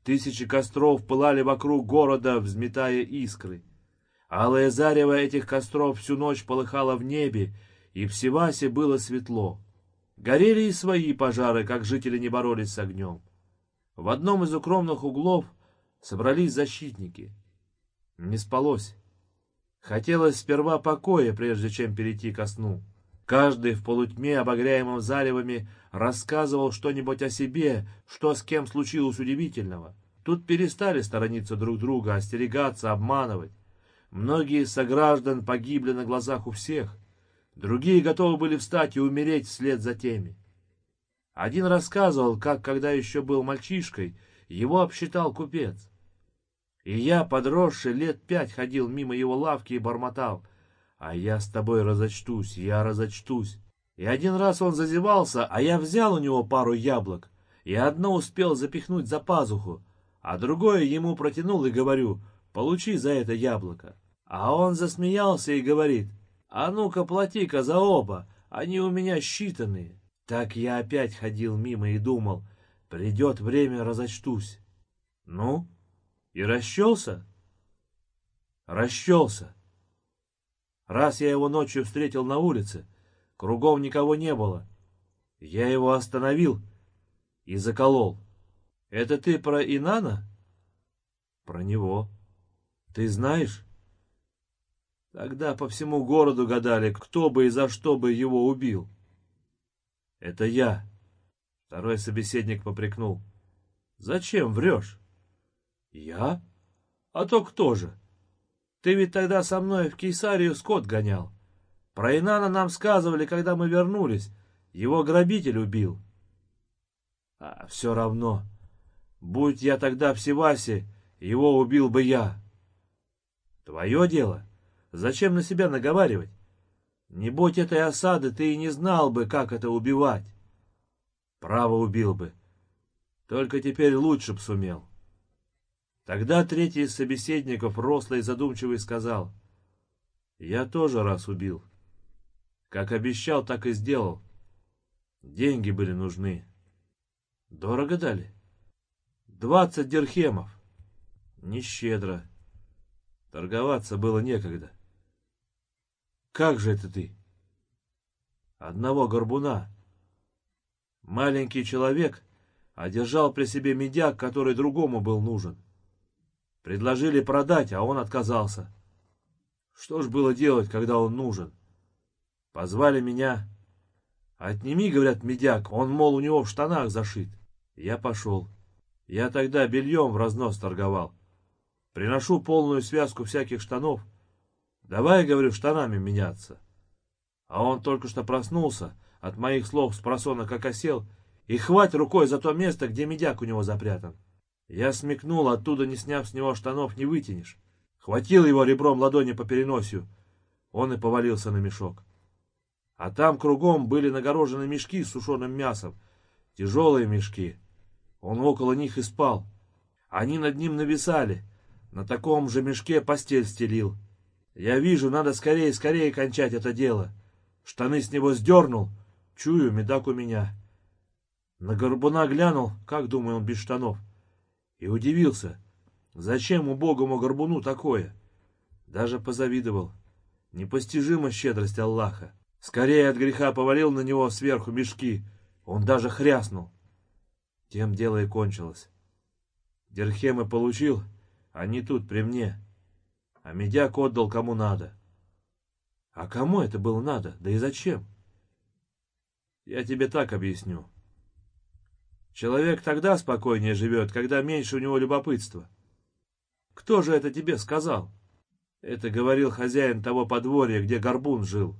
Тысячи костров пылали вокруг города, взметая искры. Алое зарево этих костров всю ночь полыхало в небе, и в Севасе было светло. Горели и свои пожары, как жители не боролись с огнем. В одном из укромных углов собрались защитники. Не спалось. Хотелось сперва покоя, прежде чем перейти ко сну. Каждый в полутьме, обогряемом заревами, рассказывал что-нибудь о себе, что с кем случилось удивительного. Тут перестали сторониться друг друга, остерегаться, обманывать. Многие сограждан погибли на глазах у всех. Другие готовы были встать и умереть вслед за теми. Один рассказывал, как, когда еще был мальчишкой, его обсчитал купец. И я, подросший, лет пять ходил мимо его лавки и бормотал. А я с тобой разочтусь, я разочтусь. И один раз он зазевался, а я взял у него пару яблок, и одно успел запихнуть за пазуху, а другое ему протянул и говорю, получи за это яблоко. А он засмеялся и говорит, а ну-ка плати-ка за оба, они у меня считанные. Так я опять ходил мимо и думал, придет время, разочтусь. Ну, и расчелся? Расчелся. Раз я его ночью встретил на улице, кругом никого не было. Я его остановил и заколол. Это ты про Инана? Про него. Ты знаешь? Тогда по всему городу гадали, кто бы и за что бы его убил. Это я. Второй собеседник попрекнул. Зачем врешь? Я? А то кто же? Ты ведь тогда со мной в Кейсарию скот гонял. Про Инана нам сказывали, когда мы вернулись. Его грабитель убил. А все равно. Будь я тогда в Севасе, его убил бы я. Твое дело. Зачем на себя наговаривать? Не будь этой осады, ты и не знал бы, как это убивать. Право убил бы. Только теперь лучше б сумел. Тогда третий из собеседников, рослый и задумчивый, сказал, «Я тоже раз убил. Как обещал, так и сделал. Деньги были нужны. Дорого дали? Двадцать дирхемов. Нещедро. Торговаться было некогда. Как же это ты? Одного горбуна. Маленький человек одержал при себе медяк, который другому был нужен. Предложили продать, а он отказался. Что ж было делать, когда он нужен? Позвали меня. Отними, говорят, медяк, он, мол, у него в штанах зашит. Я пошел. Я тогда бельем в разнос торговал. Приношу полную связку всяких штанов. Давай, говорю, штанами меняться. А он только что проснулся, от моих слов с просона как осел, и хвать рукой за то место, где медяк у него запрятан. Я смекнул, оттуда, не сняв с него штанов, не вытянешь. Хватил его ребром ладони по переносию. Он и повалился на мешок. А там кругом были нагорожены мешки с сушеным мясом. Тяжелые мешки. Он около них и спал. Они над ним нависали. На таком же мешке постель стелил. Я вижу, надо скорее-скорее кончать это дело. Штаны с него сдернул. Чую, медак у меня. На горбуна глянул, как, думаю, он без штанов. И удивился. Зачем убогому горбуну такое? Даже позавидовал. Непостижима щедрость Аллаха. Скорее от греха повалил на него сверху мешки. Он даже хряснул. Тем дело и кончилось. Дерхемы получил, они тут при мне. А медяк отдал кому надо. А кому это было надо? Да и зачем? Я тебе так объясню. Человек тогда спокойнее живет, когда меньше у него любопытства. Кто же это тебе сказал? Это говорил хозяин того подворья, где Горбун жил.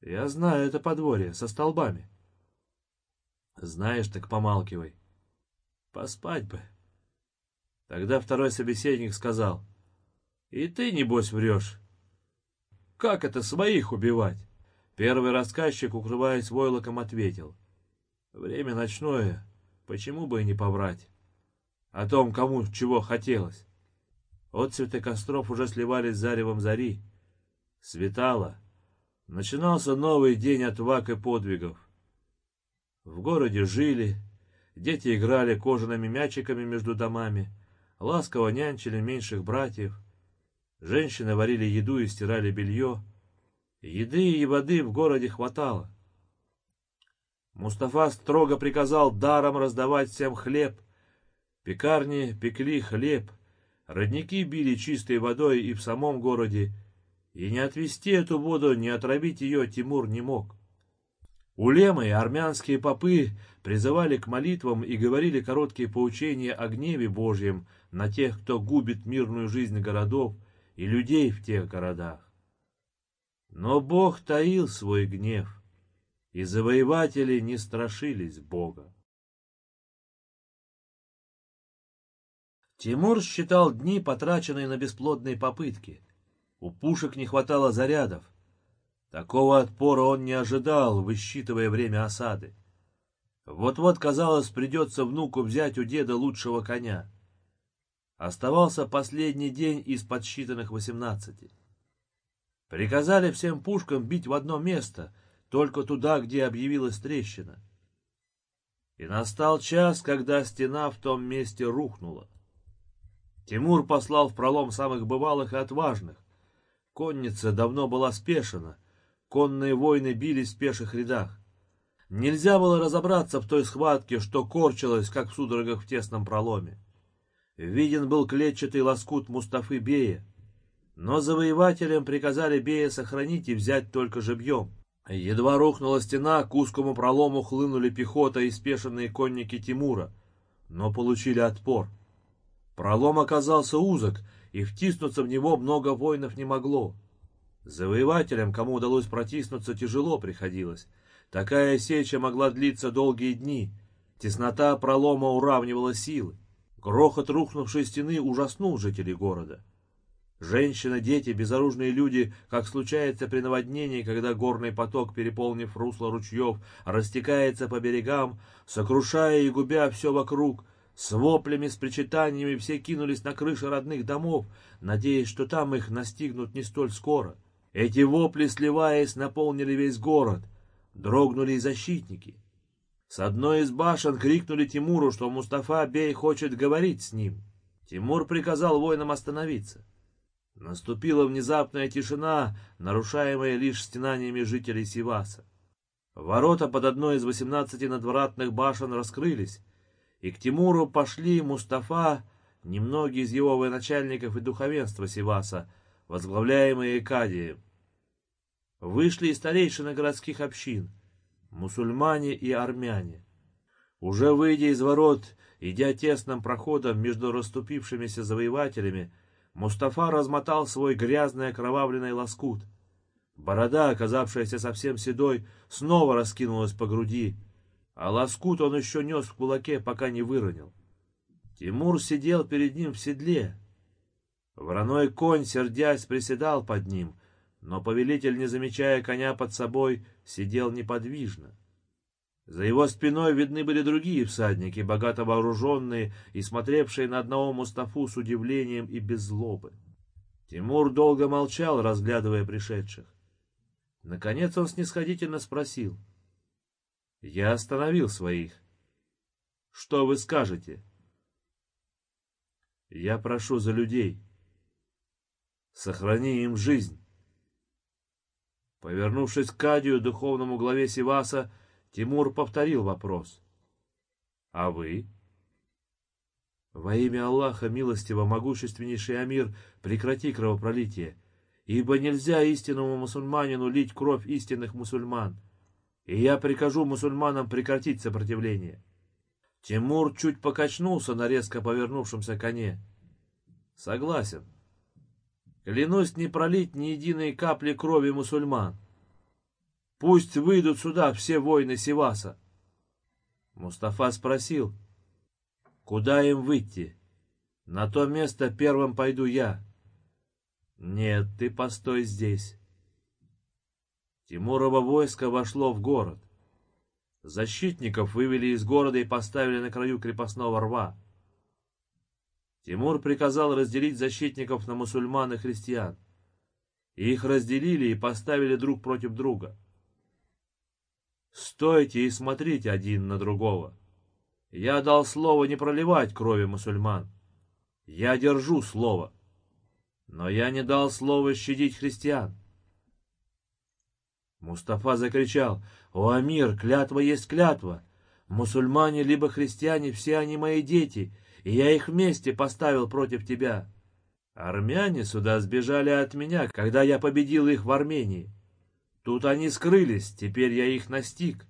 Я знаю это подворье, со столбами. Знаешь, так помалкивай. Поспать бы. Тогда второй собеседник сказал. И ты, небось, врешь. Как это своих убивать? Первый рассказчик, укрываясь войлоком, ответил. Время ночное, почему бы и не поврать? О том, кому чего хотелось. Отцветы костров уже сливались заревом зари. Светало. Начинался новый день отваг и подвигов. В городе жили, дети играли кожаными мячиками между домами, ласково нянчили меньших братьев, женщины варили еду и стирали белье. Еды и воды в городе хватало. Мустафа строго приказал даром раздавать всем хлеб. Пекарни пекли хлеб — Родники били чистой водой и в самом городе, и не отвести эту воду, не отравить ее Тимур не мог. Улемы и армянские попы призывали к молитвам и говорили короткие поучения о гневе Божьем на тех, кто губит мирную жизнь городов и людей в тех городах. Но Бог таил свой гнев, и завоеватели не страшились Бога. Тимур считал дни, потраченные на бесплодные попытки. У пушек не хватало зарядов. Такого отпора он не ожидал, высчитывая время осады. Вот-вот, казалось, придется внуку взять у деда лучшего коня. Оставался последний день из подсчитанных восемнадцати. Приказали всем пушкам бить в одно место, только туда, где объявилась трещина. И настал час, когда стена в том месте рухнула. Тимур послал в пролом самых бывалых и отважных. Конница давно была спешена. Конные воины бились в пеших рядах. Нельзя было разобраться в той схватке, что корчилось, как в судорогах в тесном проломе. Виден был клетчатый лоскут Мустафы Бея. Но завоевателям приказали Бея сохранить и взять только живьем. Едва рухнула стена, к узкому пролому хлынули пехота и спешенные конники Тимура, но получили отпор. Пролом оказался узок, и втиснуться в него много воинов не могло. Завоевателям, кому удалось протиснуться, тяжело приходилось. Такая сеча могла длиться долгие дни. Теснота пролома уравнивала силы. Грохот рухнувшей стены ужаснул жителей города. Женщины, дети, безоружные люди, как случается при наводнении, когда горный поток, переполнив русло ручьев, растекается по берегам, сокрушая и губя все вокруг, с воплями, с причитаниями все кинулись на крыши родных домов, надеясь, что там их настигнут не столь скоро. Эти вопли, сливаясь, наполнили весь город. Дрогнули и защитники. С одной из башен крикнули Тимуру, что Мустафа Бей хочет говорить с ним. Тимур приказал воинам остановиться. Наступила внезапная тишина, нарушаемая лишь стенаниями жителей Сиваса. Ворота под одной из восемнадцати надвратных башен раскрылись, и к Тимуру пошли Мустафа, немногие из его военачальников и духовенства Сиваса, возглавляемые Кадием. Вышли и старейшины городских общин, мусульмане и армяне. Уже выйдя из ворот, идя тесным проходом между расступившимися завоевателями, Мустафа размотал свой грязный окровавленный лоскут. Борода, оказавшаяся совсем седой, снова раскинулась по груди, а лоскут он еще нес в кулаке, пока не выронил. Тимур сидел перед ним в седле. Вороной конь, сердясь, приседал под ним, но повелитель, не замечая коня под собой, сидел неподвижно. За его спиной видны были другие всадники, богато вооруженные и смотревшие на одного Мустафу с удивлением и без злобы. Тимур долго молчал, разглядывая пришедших. Наконец он снисходительно спросил. Я остановил своих. Что вы скажете? Я прошу за людей. Сохрани им жизнь. Повернувшись к Кадию, духовному главе Сиваса, Тимур повторил вопрос. «А вы?» «Во имя Аллаха, милостиво, могущественнейший Амир, прекрати кровопролитие, ибо нельзя истинному мусульманину лить кровь истинных мусульман, и я прикажу мусульманам прекратить сопротивление». Тимур чуть покачнулся на резко повернувшемся коне. «Согласен. Клянусь не пролить ни единой капли крови мусульман. Пусть выйдут сюда все воины Сиваса. Мустафа спросил, куда им выйти? На то место первым пойду я. Нет, ты постой здесь. Тимурово войско вошло в город. Защитников вывели из города и поставили на краю крепостного рва. Тимур приказал разделить защитников на мусульман и христиан. их разделили и поставили друг против друга. Стойте и смотрите один на другого. Я дал слово не проливать крови мусульман. Я держу слово. Но я не дал слова щадить христиан. Мустафа закричал, «О, Амир, клятва есть клятва! Мусульмане либо христиане, все они мои дети, и я их вместе поставил против тебя. Армяне сюда сбежали от меня, когда я победил их в Армении. Тут они скрылись, теперь я их настиг.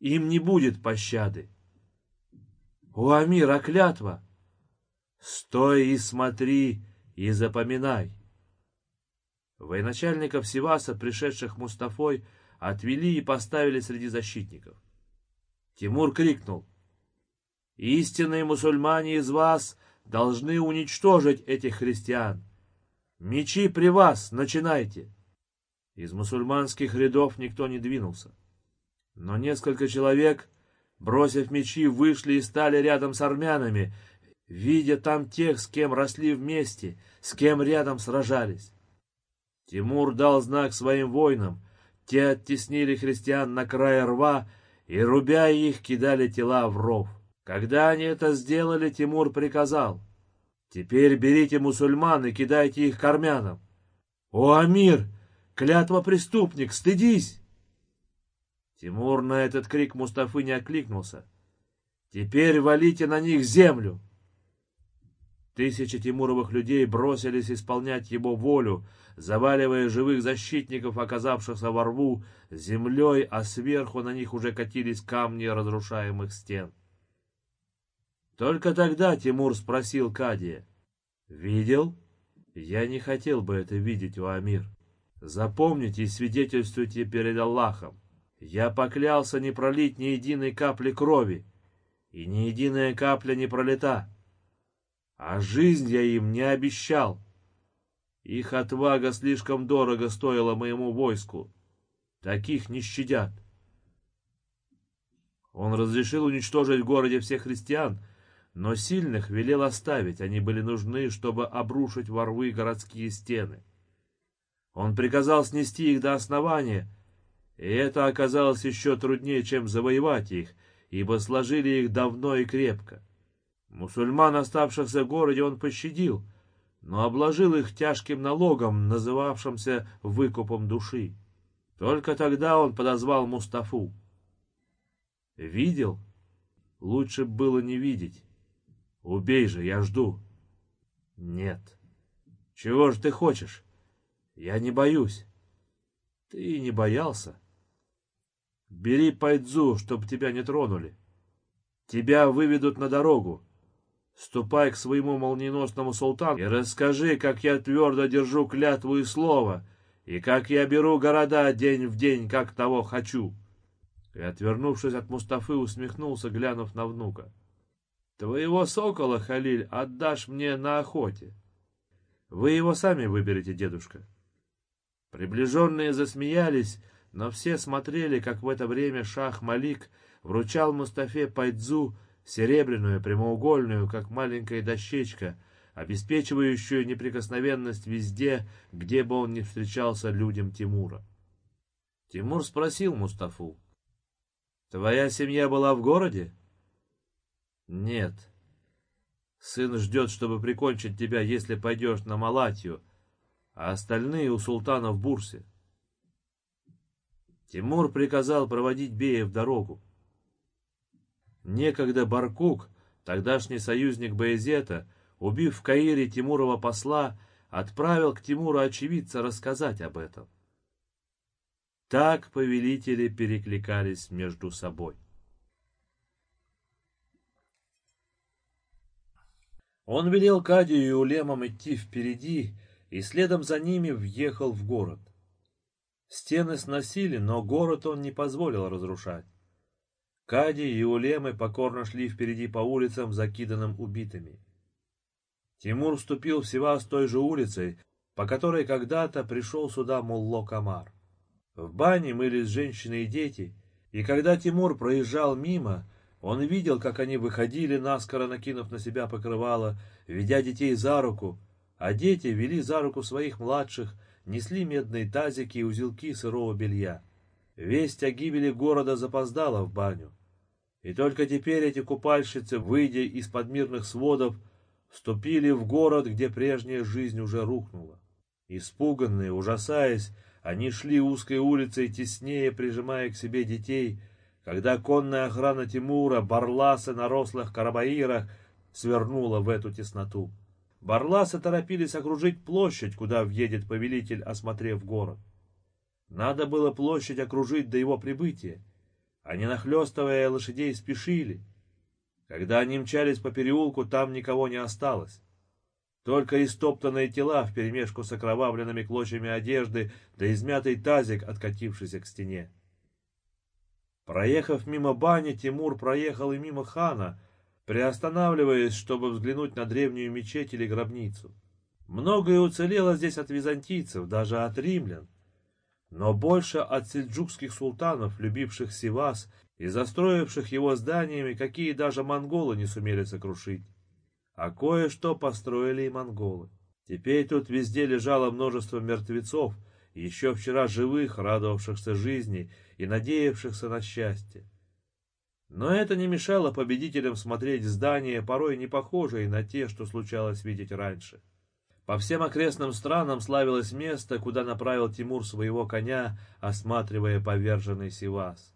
Им не будет пощады. О, Амир, а клятва? Стой и смотри, и запоминай. Военачальников Сиваса, пришедших Мустафой, отвели и поставили среди защитников. Тимур крикнул. «Истинные мусульмане из вас должны уничтожить этих христиан. Мечи при вас, начинайте!» Из мусульманских рядов никто не двинулся. Но несколько человек, бросив мечи, вышли и стали рядом с армянами, видя там тех, с кем росли вместе, с кем рядом сражались. Тимур дал знак своим воинам, те оттеснили христиан на край рва и, рубя их, кидали тела в ров. Когда они это сделали, Тимур приказал, «Теперь берите мусульман и кидайте их к армянам». «О, Амир!» Клятва преступник, стыдись!» Тимур на этот крик Мустафы не окликнулся. «Теперь валите на них землю!» Тысячи Тимуровых людей бросились исполнять его волю, заваливая живых защитников, оказавшихся во рву, землей, а сверху на них уже катились камни разрушаемых стен. Только тогда Тимур спросил Кадия. «Видел? Я не хотел бы это видеть, у Амир. Запомните и свидетельствуйте перед Аллахом. Я поклялся не пролить ни единой капли крови, и ни единая капля не пролита. А жизнь я им не обещал. Их отвага слишком дорого стоила моему войску. Таких не щадят. Он разрешил уничтожить в городе всех христиан, но сильных велел оставить, они были нужны, чтобы обрушить ворвы городские стены. Он приказал снести их до основания, и это оказалось еще труднее, чем завоевать их, ибо сложили их давно и крепко. Мусульман, оставшихся в городе, он пощадил, но обложил их тяжким налогом, называвшимся выкупом души. Только тогда он подозвал Мустафу. Видел? Лучше было не видеть. Убей же, я жду. Нет. Чего же ты хочешь? Я не боюсь. Ты не боялся. Бери пайдзу, чтоб тебя не тронули. Тебя выведут на дорогу. Ступай к своему молниеносному султану и расскажи, как я твердо держу клятву и слово, и как я беру города день в день, как того хочу. И, отвернувшись от Мустафы, усмехнулся, глянув на внука. Твоего сокола, Халиль, отдашь мне на охоте. Вы его сами выберете, дедушка. Приближенные засмеялись, но все смотрели, как в это время шах Малик вручал Мустафе Пайдзу серебряную, прямоугольную, как маленькая дощечка, обеспечивающую неприкосновенность везде, где бы он ни встречался людям Тимура. Тимур спросил Мустафу, «Твоя семья была в городе?» «Нет. Сын ждет, чтобы прикончить тебя, если пойдешь на Малатью, а остальные у султана в Бурсе». Тимур приказал проводить Бея в дорогу. Некогда Баркук, тогдашний союзник Баязета, убив в Каире Тимурова посла, отправил к Тимуру очевидца рассказать об этом. Так повелители перекликались между собой. Он велел Кадию и Улемам идти впереди, и следом за ними въехал в город. Стены сносили, но город он не позволил разрушать. Кади и Улемы покорно шли впереди по улицам, закиданным убитыми. Тимур вступил в Севас той же улицей, по которой когда-то пришел сюда Мулло Камар. В бане мылись женщины и дети, и когда Тимур проезжал мимо, он видел, как они выходили, наскоро накинув на себя покрывало, ведя детей за руку, а дети вели за руку своих младших, несли медные тазики и узелки сырого белья. Весть о гибели города запоздала в баню. И только теперь эти купальщицы, выйдя из-под мирных сводов, вступили в город, где прежняя жизнь уже рухнула. Испуганные, ужасаясь, они шли узкой улицей, теснее прижимая к себе детей, когда конная охрана Тимура, барласы на рослых карабаирах, свернула в эту тесноту. Барласы торопились окружить площадь, куда въедет повелитель, осмотрев город. Надо было площадь окружить до его прибытия. Они, нахлестывая лошадей, спешили. Когда они мчались по переулку, там никого не осталось. Только истоптанные тела вперемешку с окровавленными клочьями одежды, да измятый тазик, откатившийся к стене. Проехав мимо бани, Тимур проехал и мимо хана, приостанавливаясь, чтобы взглянуть на древнюю мечеть или гробницу. Многое уцелело здесь от византийцев, даже от римлян, но больше от сельджукских султанов, любивших Сивас и застроивших его зданиями, какие даже монголы не сумели сокрушить а кое-что построили и монголы. Теперь тут везде лежало множество мертвецов, еще вчера живых, радовавшихся жизни и надеявшихся на счастье. Но это не мешало победителям смотреть здания, порой не похожие на те, что случалось видеть раньше. По всем окрестным странам славилось место, куда направил Тимур своего коня, осматривая поверженный Сивас.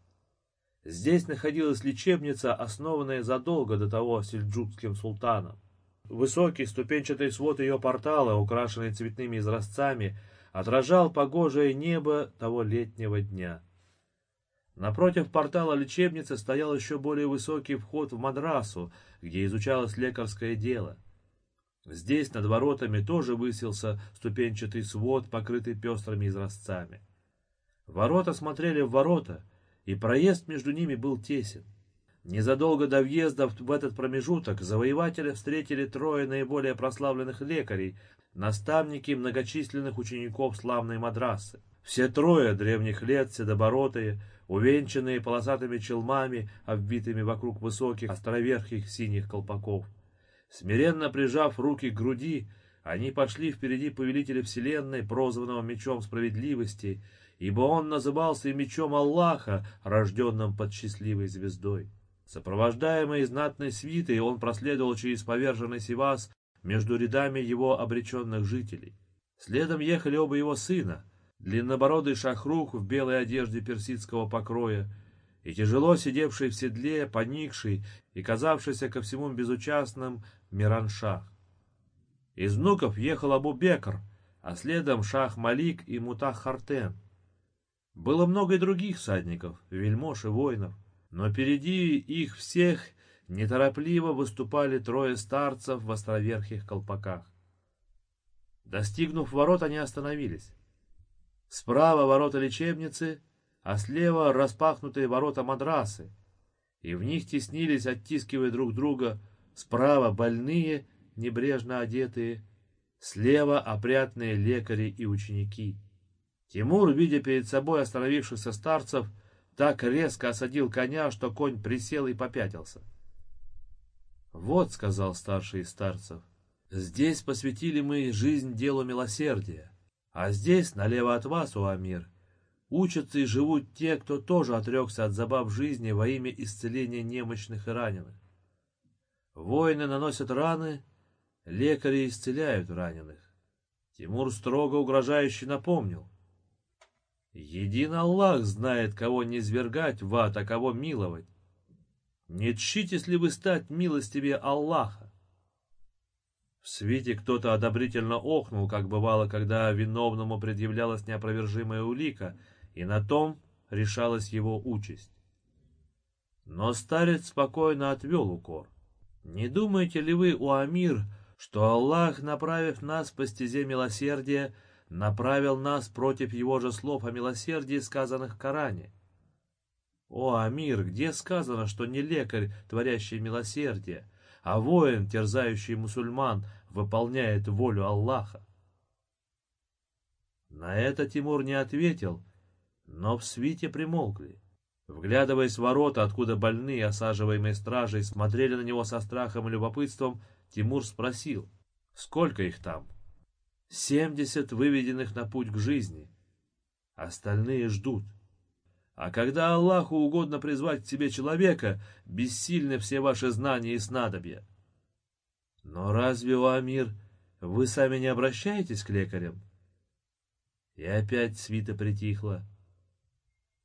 Здесь находилась лечебница, основанная задолго до того сельджукским султаном. Высокий ступенчатый свод ее портала, украшенный цветными изразцами, отражал погожее небо того летнего дня. Напротив портала лечебницы стоял еще более высокий вход в мадрасу, где изучалось лекарское дело. Здесь над воротами тоже высился ступенчатый свод, покрытый пестрыми изразцами. Ворота смотрели в ворота, и проезд между ними был тесен. Незадолго до въезда в этот промежуток завоеватели встретили трое наиболее прославленных лекарей, наставники многочисленных учеников славной мадрасы. Все трое древних лет, седоборотые, увенчанные полосатыми челмами, обвитыми вокруг высоких островерхих синих колпаков. Смиренно прижав руки к груди, они пошли впереди повелителя вселенной, прозванного мечом справедливости, ибо он назывался и мечом Аллаха, рожденным под счастливой звездой. Сопровождаемый знатной свитой, он проследовал через поверженный Сивас между рядами его обреченных жителей. Следом ехали оба его сына, длиннобородый шахрух в белой одежде персидского покроя и тяжело сидевший в седле, поникший и казавшийся ко всему безучастным Мираншах. Из внуков ехал Абу Бекр, а следом Шах Малик и Мутах Хартен. Было много и других всадников, вельмож и воинов но впереди их всех неторопливо выступали трое старцев в островерхих колпаках. Достигнув ворот, они остановились. Справа ворота лечебницы, а слева распахнутые ворота мадрасы, и в них теснились, оттискивая друг друга, справа больные, небрежно одетые, слева опрятные лекари и ученики. Тимур, видя перед собой остановившихся старцев, так резко осадил коня, что конь присел и попятился. «Вот», — сказал старший из старцев, — «здесь посвятили мы жизнь делу милосердия, а здесь, налево от вас, Уамир, учатся и живут те, кто тоже отрекся от забав жизни во имя исцеления немощных и раненых. Воины наносят раны, лекари исцеляют раненых. Тимур строго угрожающе напомнил. Един Аллах знает, кого не свергать в ад, а кого миловать. Не тщитесь ли вы стать милостивее Аллаха? В свете кто-то одобрительно охнул, как бывало, когда виновному предъявлялась неопровержимая улика, и на том решалась его участь. Но старец спокойно отвел укор. «Не думаете ли вы, Уамир, что Аллах, направив нас по стезе милосердия, направил нас против его же слов о милосердии, сказанных в Коране? О, Амир, где сказано, что не лекарь, творящий милосердие, а воин, терзающий мусульман, выполняет волю Аллаха? На это Тимур не ответил, но в свите примолкли. Вглядываясь в ворота, откуда больные, осаживаемые стражей, смотрели на него со страхом и любопытством, Тимур спросил, сколько их там? Семьдесят выведенных на путь к жизни. Остальные ждут. А когда Аллаху угодно призвать к себе человека, бессильны все ваши знания и снадобья. Но разве, у Амир, вы сами не обращаетесь к лекарям? И опять свита притихла.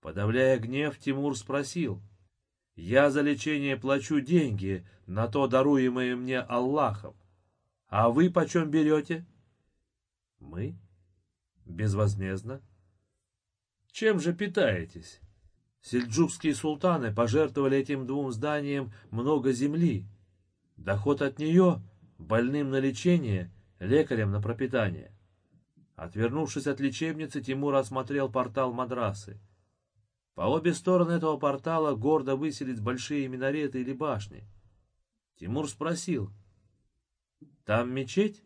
Подавляя гнев, Тимур спросил. «Я за лечение плачу деньги, на то даруемые мне Аллахом. А вы почем берете?» «Мы? Безвозмездно?» Чем же питаетесь? Сельджукские султаны пожертвовали этим двум зданиям много земли. Доход от нее — больным на лечение, лекарям на пропитание. Отвернувшись от лечебницы, Тимур осмотрел портал мадрасы. По обе стороны этого портала гордо высились большие минареты или башни. Тимур спросил, «Там мечеть?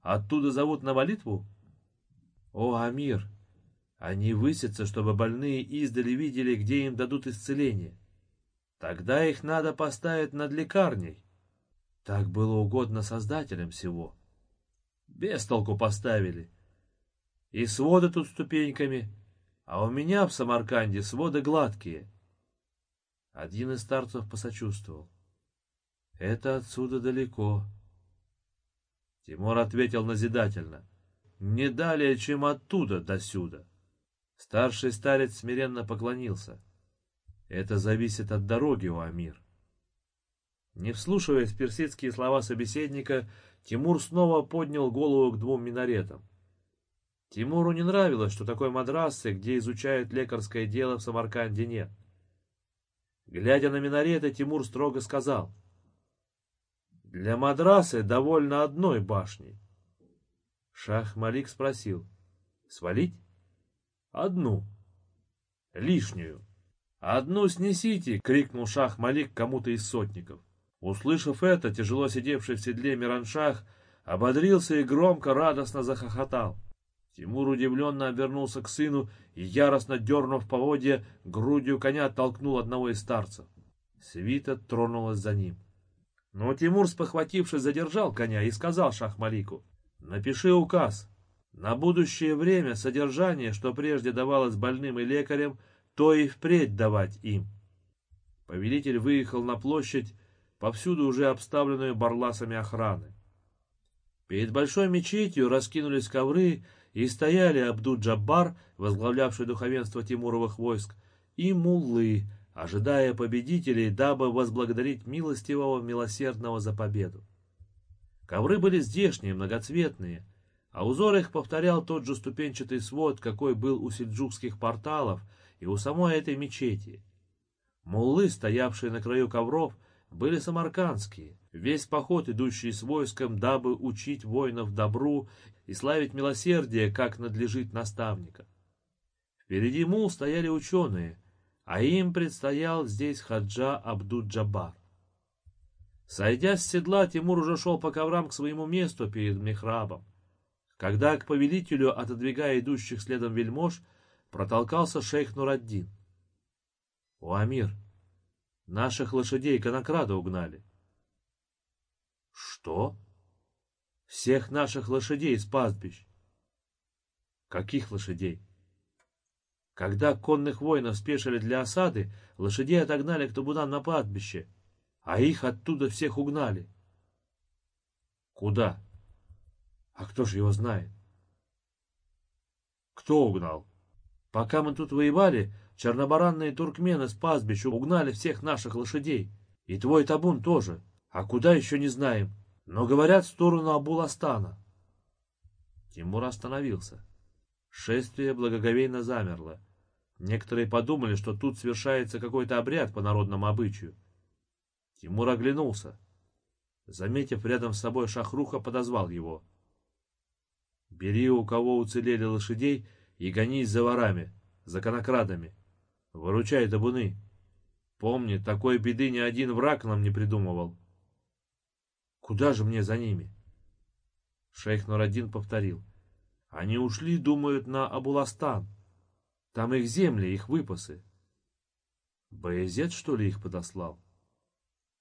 Оттуда зовут на молитву?» «О, Амир, они высятся, чтобы больные издали видели, где им дадут исцеление. Тогда их надо поставить над лекарней. Так было угодно создателям всего. Без толку поставили. И своды тут ступеньками, а у меня в Самарканде своды гладкие. Один из старцев посочувствовал. Это отсюда далеко. Тимур ответил назидательно. Не далее, чем оттуда до сюда. Старший старец смиренно поклонился. Это зависит от дороги, у Амир. Не вслушиваясь персидские слова собеседника, Тимур снова поднял голову к двум минаретам. Тимуру не нравилось, что такой мадрасы, где изучают лекарское дело, в Самарканде нет. Глядя на минареты, Тимур строго сказал, «Для мадрасы довольно одной башни». Шах Малик спросил, «Свалить?» Одну. Лишнюю. «Одну снесите!» — крикнул Шах Малик кому-то из сотников. Услышав это, тяжело сидевший в седле Мираншах ободрился и громко, радостно захохотал. Тимур удивленно обернулся к сыну и, яростно дернув поводья, грудью коня толкнул одного из старцев. Свита тронулась за ним. Но Тимур, спохватившись, задержал коня и сказал Шахмалику, «Напиши указ, на будущее время содержание, что прежде давалось больным и лекарям, то и впредь давать им. Повелитель выехал на площадь, повсюду уже обставленную барласами охраны. Перед большой мечетью раскинулись ковры, и стояли Абдуд-Джаббар, возглавлявший духовенство Тимуровых войск, и муллы, ожидая победителей, дабы возблагодарить милостивого милосердного за победу. Ковры были здешние, многоцветные, а узор их повторял тот же ступенчатый свод, какой был у сельджукских порталов и у самой этой мечети. Муллы, стоявшие на краю ковров, были самаркандские, весь поход, идущий с войском, дабы учить воинов добру и славить милосердие, как надлежит наставника. Впереди мул стояли ученые, а им предстоял здесь хаджа Абдуд-Джабар. Сойдя с седла, Тимур уже шел по коврам к своему месту перед михрабом когда к повелителю, отодвигая идущих следом вельмож, протолкался шейх Нураддин. О, Амир, наших лошадей конокрада угнали. Что? Всех наших лошадей с пастбищ. Каких лошадей? Когда конных воинов спешили для осады, лошадей отогнали к табунам на пастбище, а их оттуда всех угнали. Куда? А кто же его знает? Кто угнал? Пока мы тут воевали, чернобаранные туркмены с пастбища угнали всех наших лошадей. И твой табун тоже. А куда еще не знаем. Но говорят в сторону Абуластана. Тимур остановился. Шествие благоговейно замерло. Некоторые подумали, что тут совершается какой-то обряд по народному обычаю. Тимур оглянулся. Заметив рядом с собой Шахруха, подозвал его. «Бери у кого уцелели лошадей и гонись за ворами, за конокрадами. Выручай табуны. Помни, такой беды ни один враг нам не придумывал». «Куда же мне за ними?» Шейх Нураддин повторил. «Они ушли, думают, на Абуластан. Там их земли, их выпасы». Боязет, что ли, их подослал?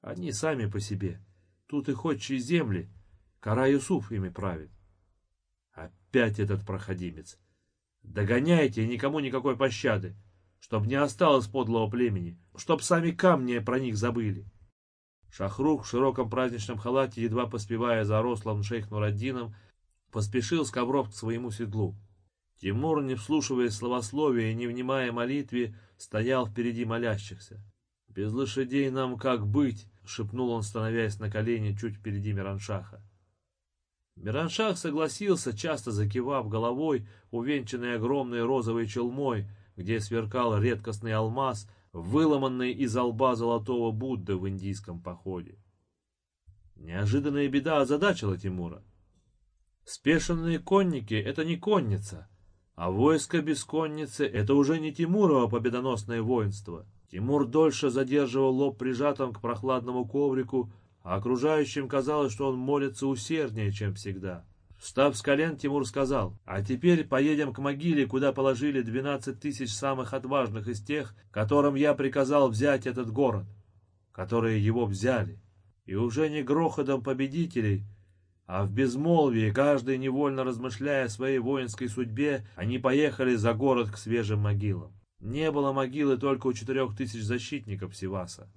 Они сами по себе. Тут и отчие земли. Кара Юсуф ими правит. Опять этот проходимец. Догоняйте, и никому никакой пощады, чтоб не осталось подлого племени, чтоб сами камни про них забыли. Шахрух в широком праздничном халате, едва поспевая за рослым шейх Нураддином, поспешил с ковров к своему седлу. Тимур, не вслушиваясь словословия и не внимая молитве, стоял впереди молящихся. «Без лошадей нам как быть?» — шепнул он, становясь на колени чуть впереди Мираншаха. Мираншах согласился, часто закивав головой, увенчанный огромной розовой челмой, где сверкал редкостный алмаз, выломанный из лба золотого Будды в индийском походе. Неожиданная беда озадачила Тимура. Спешенные конники — это не конница, а войско без конницы — это уже не Тимурово победоносное воинство — Тимур дольше задерживал лоб прижатым к прохладному коврику, а окружающим казалось, что он молится усерднее, чем всегда. Встав с колен, Тимур сказал, «А теперь поедем к могиле, куда положили двенадцать тысяч самых отважных из тех, которым я приказал взять этот город, которые его взяли. И уже не грохотом победителей, а в безмолвии, каждый невольно размышляя о своей воинской судьбе, они поехали за город к свежим могилам. Не было могилы только у четырех тысяч защитников Сиваса.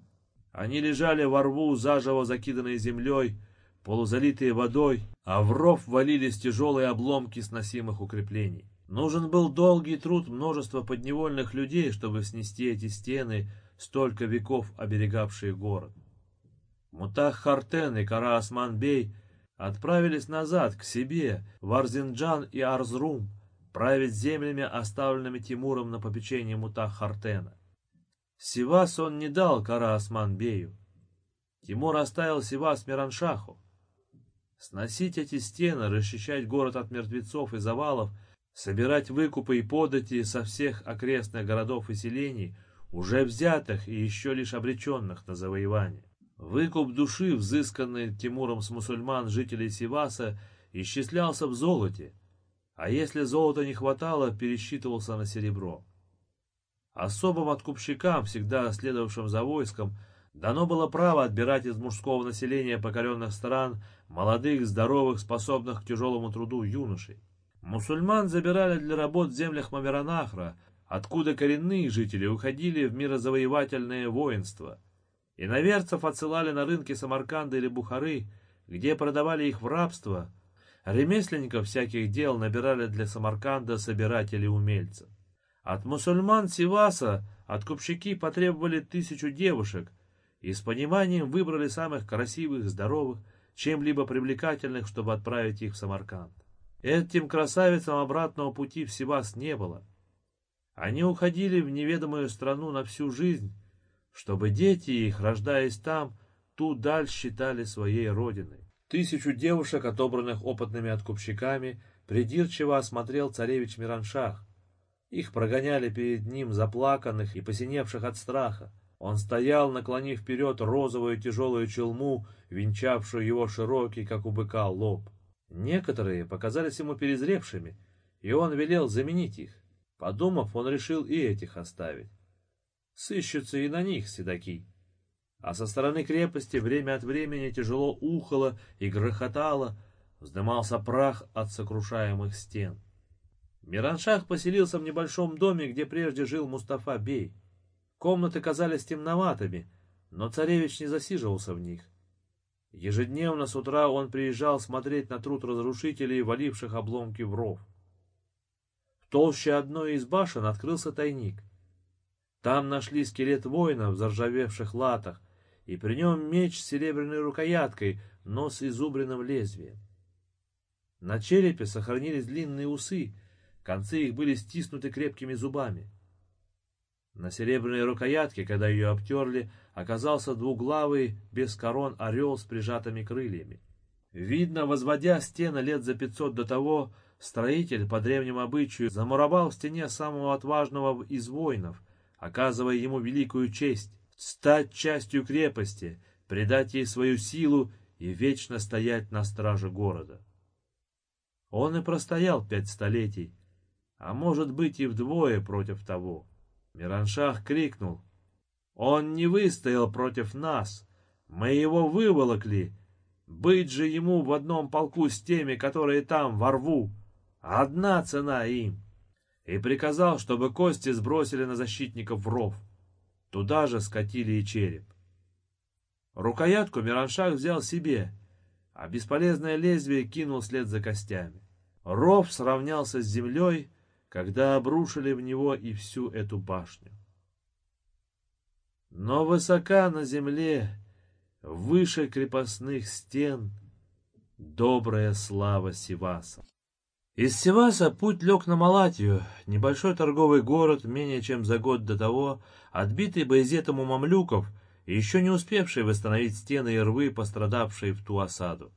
Они лежали во рву, заживо закиданные землей, полузалитые водой, а в ров валились тяжелые обломки сносимых укреплений. Нужен был долгий труд множества подневольных людей, чтобы снести эти стены, столько веков оберегавшие город. Мутах Хартен и Кара Осман Бей отправились назад, к себе, в Арзинджан и Арзрум, править землями, оставленными Тимуром на попечение Мутах-Хартена. Сивас он не дал Кара Осман-Бею. Тимур оставил Сивас Мираншаху. Сносить эти стены, расчищать город от мертвецов и завалов, собирать выкупы и подати со всех окрестных городов и селений, уже взятых и еще лишь обреченных на завоевание. Выкуп души, взысканный Тимуром с мусульман жителей Сиваса, исчислялся в золоте, а если золота не хватало, пересчитывался на серебро. Особым откупщикам, всегда следовавшим за войском, дано было право отбирать из мужского населения покоренных стран молодых, здоровых, способных к тяжелому труду юношей. Мусульман забирали для работ в землях Маверанахра, откуда коренные жители уходили в мирозавоевательное воинство. Иноверцев отсылали на рынки Самарканда или Бухары, где продавали их в рабство – Ремесленников всяких дел набирали для Самарканда собиратели-умельцев. От мусульман Сиваса откупщики потребовали тысячу девушек и с пониманием выбрали самых красивых, здоровых, чем-либо привлекательных, чтобы отправить их в Самарканд. Этим красавицам обратного пути в Сивас не было. Они уходили в неведомую страну на всю жизнь, чтобы дети их, рождаясь там, ту даль считали своей родиной. Тысячу девушек, отобранных опытными откупщиками, придирчиво осмотрел царевич Мираншах. Их прогоняли перед ним заплаканных и посиневших от страха. Он стоял, наклонив вперед розовую тяжелую челму, венчавшую его широкий, как у быка, лоб. Некоторые показались ему перезревшими, и он велел заменить их. Подумав, он решил и этих оставить. Сыщутся и на них седаки. А со стороны крепости время от времени тяжело ухало и грохотало, вздымался прах от сокрушаемых стен. Мираншах поселился в небольшом доме, где прежде жил Мустафа Бей. Комнаты казались темноватыми, но царевич не засиживался в них. Ежедневно с утра он приезжал смотреть на труд разрушителей, валивших обломки в ров. В толще одной из башен открылся тайник. Там нашли скелет воина в заржавевших латах, и при нем меч с серебряной рукояткой, но с изубренным лезвием. На черепе сохранились длинные усы, концы их были стиснуты крепкими зубами. На серебряной рукоятке, когда ее обтерли, оказался двуглавый, без корон орел с прижатыми крыльями. Видно, возводя стены лет за пятьсот до того, строитель по древнему обычаю замуровал в стене самого отважного из воинов, оказывая ему великую честь стать частью крепости, придать ей свою силу и вечно стоять на страже города. Он и простоял пять столетий, а может быть и вдвое против того. Мираншах крикнул. «Он не выстоял против нас. Мы его выволокли. Быть же ему в одном полку с теми, которые там, во рву. Одна цена им». И приказал, чтобы кости сбросили на защитников ров. Туда же скатили и череп. Рукоятку Мираншах взял себе, а бесполезное лезвие кинул след за костями. Ров сравнялся с землей, когда обрушили в него и всю эту башню. Но высока на земле, выше крепостных стен, добрая слава Сиваса. Из Сиваса путь лег на Малатию, небольшой торговый город, менее чем за год до того, отбитый боязетом у мамлюков и еще не успевший восстановить стены и рвы, пострадавшие в ту осаду.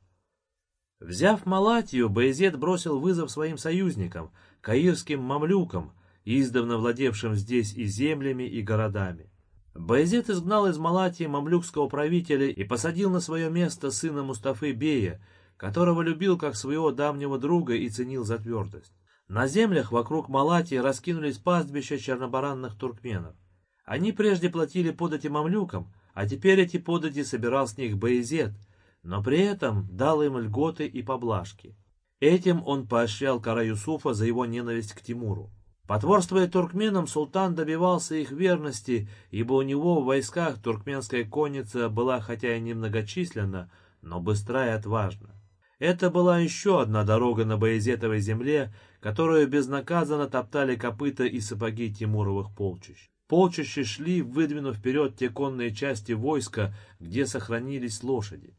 Взяв Малатию, Боязет бросил вызов своим союзникам, каирским мамлюкам, издавна владевшим здесь и землями, и городами. Боязет изгнал из Малатии мамлюкского правителя и посадил на свое место сына Мустафы Бея, которого любил как своего давнего друга и ценил за твердость. На землях вокруг Малатии раскинулись пастбища чернобаранных туркменов. Они прежде платили подати мамлюкам, а теперь эти подати собирал с них Боязет, но при этом дал им льготы и поблажки. Этим он поощрял Кара Юсуфа за его ненависть к Тимуру. Потворствуя туркменам, султан добивался их верности, ибо у него в войсках туркменская конница была хотя и немногочисленна, но быстра и отважна. Это была еще одна дорога на Боязетовой земле, которую безнаказанно топтали копыта и сапоги Тимуровых полчищ. Полчища шли, выдвинув вперед те конные части войска, где сохранились лошади.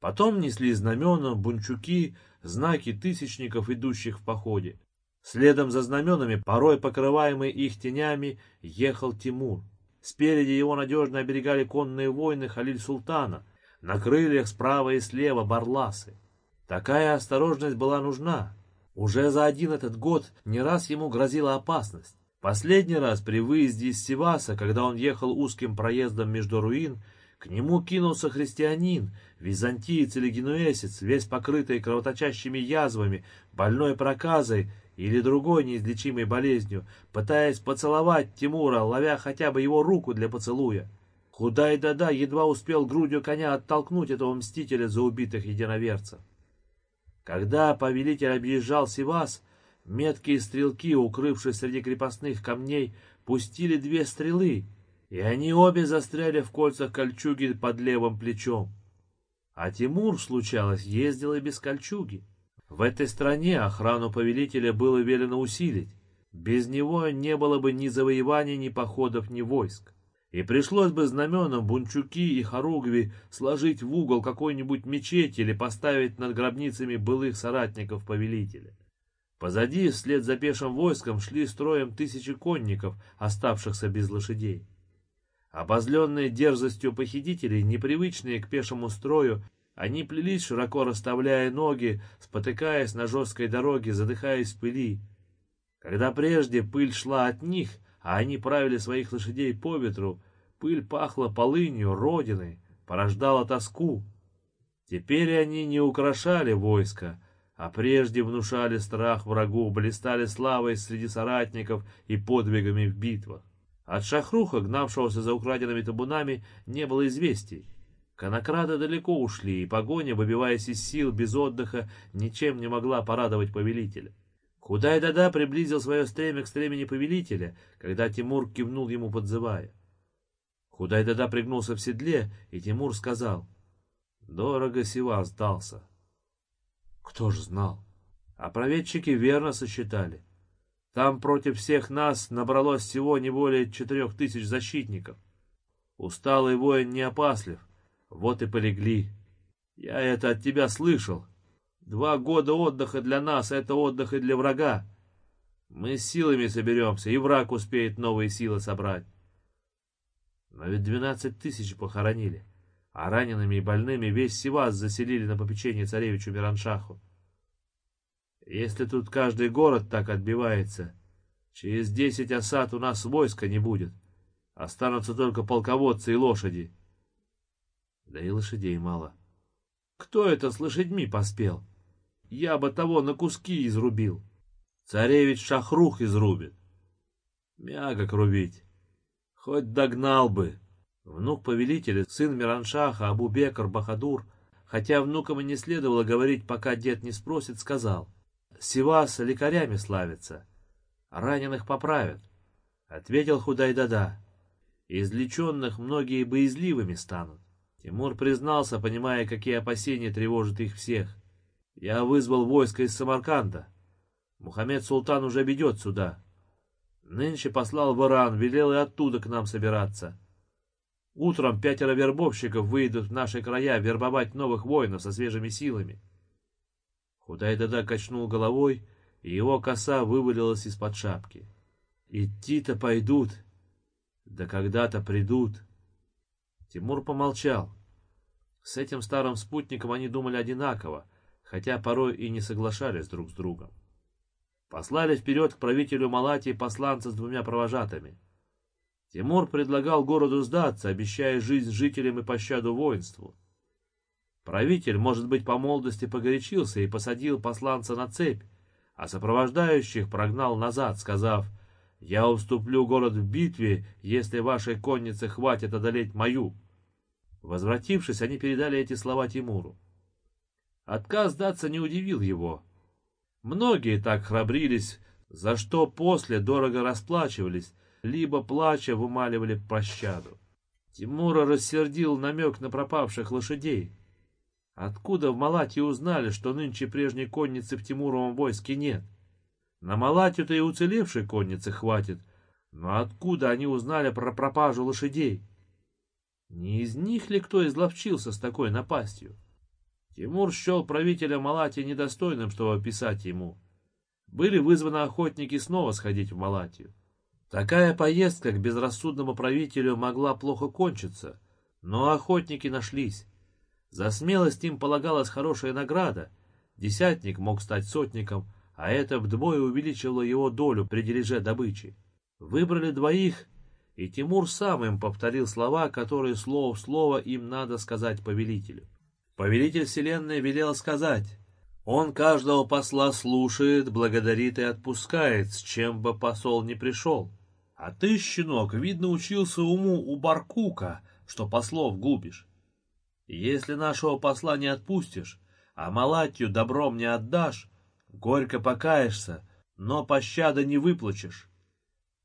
Потом несли знамена, бунчуки, знаки тысячников, идущих в походе. Следом за знаменами, порой покрываемый их тенями, ехал Тимур. Спереди его надежно оберегали конные воины Халиль-Султана, на крыльях справа и слева барласы. Такая осторожность была нужна. Уже за один этот год не раз ему грозила опасность. Последний раз при выезде из Сиваса, когда он ехал узким проездом между руин, к нему кинулся христианин, византиец или генуэзец, весь покрытый кровоточащими язвами, больной проказой или другой неизлечимой болезнью, пытаясь поцеловать Тимура, ловя хотя бы его руку для поцелуя. Худай-дада едва успел грудью коня оттолкнуть этого мстителя за убитых единоверцев. Когда повелитель объезжал Сивас, меткие стрелки, укрывшись среди крепостных камней, пустили две стрелы, и они обе застряли в кольцах кольчуги под левым плечом. А Тимур, случалось, ездил и без кольчуги. В этой стране охрану повелителя было велено усилить. Без него не было бы ни завоеваний, ни походов, ни войск. И пришлось бы знаменам Бунчуки и Харугви сложить в угол какой-нибудь мечеть или поставить над гробницами былых соратников повелителя. Позади, вслед за пешим войском, шли строем тысячи конников, оставшихся без лошадей. Обозленные дерзостью похитителей, непривычные к пешему строю, они плелись, широко расставляя ноги, спотыкаясь на жесткой дороге, задыхаясь в пыли. Когда прежде пыль шла от них, а они правили своих лошадей по ветру, пыль пахла полынью, родиной, порождала тоску. Теперь они не украшали войско, а прежде внушали страх врагу, блистали славой среди соратников и подвигами в битвах. От Шахруха, гнавшегося за украденными табунами, не было известий. Конокрады далеко ушли, и погоня, выбиваясь из сил, без отдыха, ничем не могла порадовать повелителя. Худай-Дада приблизил свое стремя к стремени повелителя, когда Тимур кивнул ему, подзывая. Худай-Дада пригнулся в седле, и Тимур сказал, «Дорого Сива сдался». Кто ж знал? А проведчики верно сосчитали. Там против всех нас набралось всего не более четырех тысяч защитников. Усталый воин не опаслив, вот и полегли. Я это от тебя слышал. Два года отдыха для нас — это отдых и для врага. Мы с силами соберемся, и враг успеет новые силы собрать. Но ведь двенадцать тысяч похоронили, а ранеными и больными весь Сивас заселили на попечение царевичу Мираншаху. Если тут каждый город так отбивается, через десять осад у нас войска не будет. Останутся только полководцы и лошади. Да и лошадей мало. Кто это с лошадьми поспел? Я бы того на куски изрубил. Царевич шахрух изрубит. Мягок рубить. Хоть догнал бы. Внук повелителя, сын Мираншаха, Абу-Бекр, Бахадур, хотя внукам и не следовало говорить, пока дед не спросит, сказал — Сивас лекарями славится. Раненых поправят, — ответил Худай-Дада. Излеченных многие боязливыми станут. Тимур признался, понимая, какие опасения тревожат их всех. Я вызвал войско из Самарканда. Мухаммед Султан уже ведет сюда. Нынче послал в Иран, велел и оттуда к нам собираться. Утром пятеро вербовщиков выйдут в наши края вербовать новых воинов со свежими силами. Худай-Дада качнул головой, и его коса вывалилась из-под шапки. «Идти-то пойдут, да когда-то придут». Тимур помолчал. С этим старым спутником они думали одинаково, хотя порой и не соглашались друг с другом. Послали вперед к правителю Малатии посланца с двумя провожатыми. Тимур предлагал городу сдаться, обещая жизнь жителям и пощаду воинству. Правитель, может быть, по молодости погорячился и посадил посланца на цепь, а сопровождающих прогнал назад, сказав, «Я уступлю город в битве, если вашей коннице хватит одолеть мою». Возвратившись, они передали эти слова Тимуру. Отказ даться не удивил его. Многие так храбрились, за что после дорого расплачивались, либо, плача, вымаливали пощаду. Тимура рассердил намек на пропавших лошадей. Откуда в Малатии узнали, что нынче прежней конницы в Тимуровом войске нет? На Малатию-то и уцелевшей конницы хватит, но откуда они узнали про пропажу лошадей? Не из них ли кто изловчился с такой напастью? Тимур счел правителя Малатии недостойным, чтобы описать ему. Были вызваны охотники снова сходить в Малатию. Такая поездка к безрассудному правителю могла плохо кончиться, но охотники нашлись. За смелость им полагалась хорошая награда. Десятник мог стать сотником, а это вдвое увеличило его долю при дележе добычи. Выбрали двоих, и Тимур сам им повторил слова, которые слово в слово им надо сказать повелителю. Повелитель вселенной велел сказать, «Он каждого посла слушает, благодарит и отпускает, с чем бы посол не пришел. А ты, щенок, видно, учился уму у Баркука, что послов губишь. Если нашего посла не отпустишь, а Малатью добром не отдашь, горько покаешься, но пощады не выплачешь.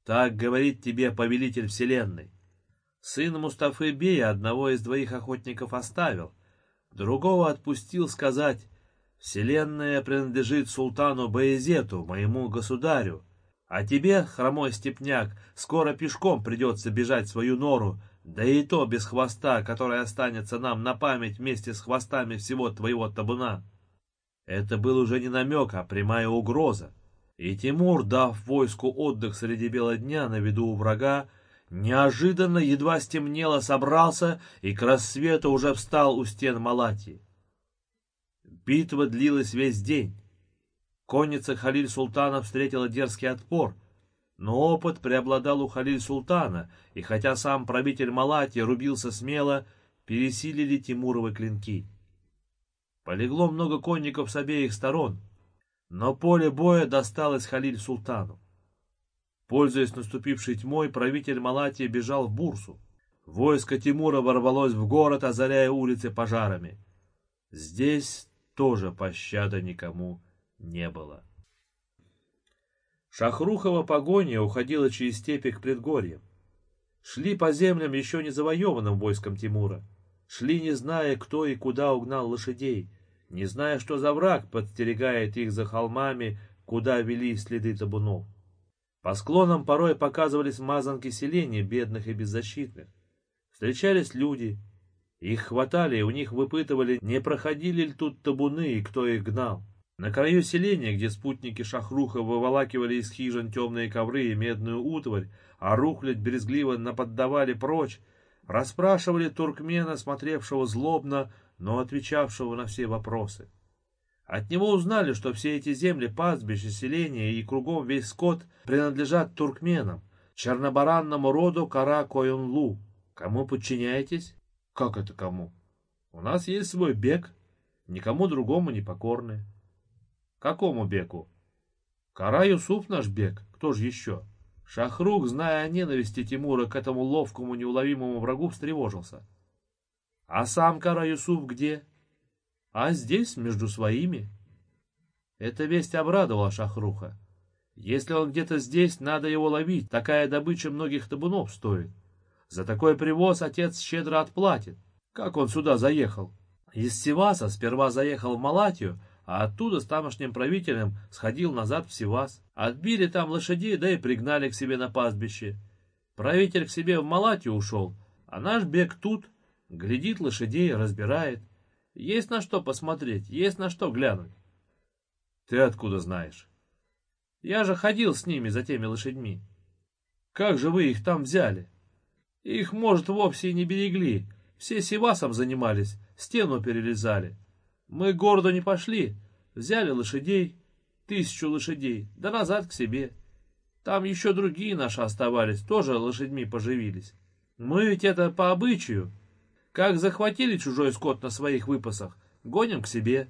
Так говорит тебе повелитель вселенной. Сын Мустафы Бея одного из двоих охотников оставил, другого отпустил сказать, «Вселенная принадлежит султану Баезету, моему государю, а тебе, хромой степняк, скоро пешком придется бежать в свою нору, да и то без хвоста, который останется нам на память вместе с хвостами всего твоего табуна. Это был уже не намек, а прямая угроза. И Тимур, дав войску отдых среди бела дня на виду у врага, неожиданно, едва стемнело, собрался и к рассвету уже встал у стен Малатии. Битва длилась весь день. Конница Халиль Султана встретила дерзкий отпор, но опыт преобладал у Халиль-Султана, и хотя сам правитель Малати рубился смело, пересилили Тимуровы клинки. Полегло много конников с обеих сторон, но поле боя досталось Халиль-Султану. Пользуясь наступившей тьмой, правитель Малатии бежал в Бурсу. Войско Тимура ворвалось в город, озаряя улицы пожарами. Здесь тоже пощады никому не было. Шахрухова погоня уходила через степи к предгорьям. Шли по землям еще не завоеванным войском Тимура. Шли, не зная, кто и куда угнал лошадей, не зная, что за враг подстерегает их за холмами, куда вели следы табунов. По склонам порой показывались мазанки селения, бедных и беззащитных. Встречались люди. Их хватали, у них выпытывали, не проходили ли тут табуны и кто их гнал. На краю селения, где спутники Шахруха выволакивали из хижин темные ковры и медную утварь, а рухлядь брезгливо наподдавали прочь, расспрашивали туркмена, смотревшего злобно, но отвечавшего на все вопросы. От него узнали, что все эти земли, пастбища, селения и кругом весь скот принадлежат туркменам, чернобаранному роду Кара-Коюнлу. Кому подчиняетесь? Как это кому? У нас есть свой бег, никому другому не покорны. Какому беку? Кара Юсуф наш бег, кто же еще? Шахрух, зная о ненависти Тимура к этому ловкому неуловимому врагу, встревожился. А сам Кара Юсуф где? А здесь, между своими. Эта весть обрадовала Шахруха. Если он где-то здесь, надо его ловить, такая добыча многих табунов стоит. За такой привоз отец щедро отплатит. Как он сюда заехал? Из Севаса сперва заехал в Малатию, а оттуда с тамошним правителем сходил назад в Севас. Отбили там лошадей, да и пригнали к себе на пастбище. Правитель к себе в Малатию ушел, а наш бег тут, глядит лошадей, разбирает. Есть на что посмотреть, есть на что глянуть. Ты откуда знаешь? Я же ходил с ними, за теми лошадьми. Как же вы их там взяли? Их, может, вовсе и не берегли. Все севасом занимались, стену перелезали. Мы к городу не пошли, взяли лошадей, тысячу лошадей, да назад к себе. Там еще другие наши оставались, тоже лошадьми поживились. Мы ведь это по обычаю. Как захватили чужой скот на своих выпасах, гоним к себе.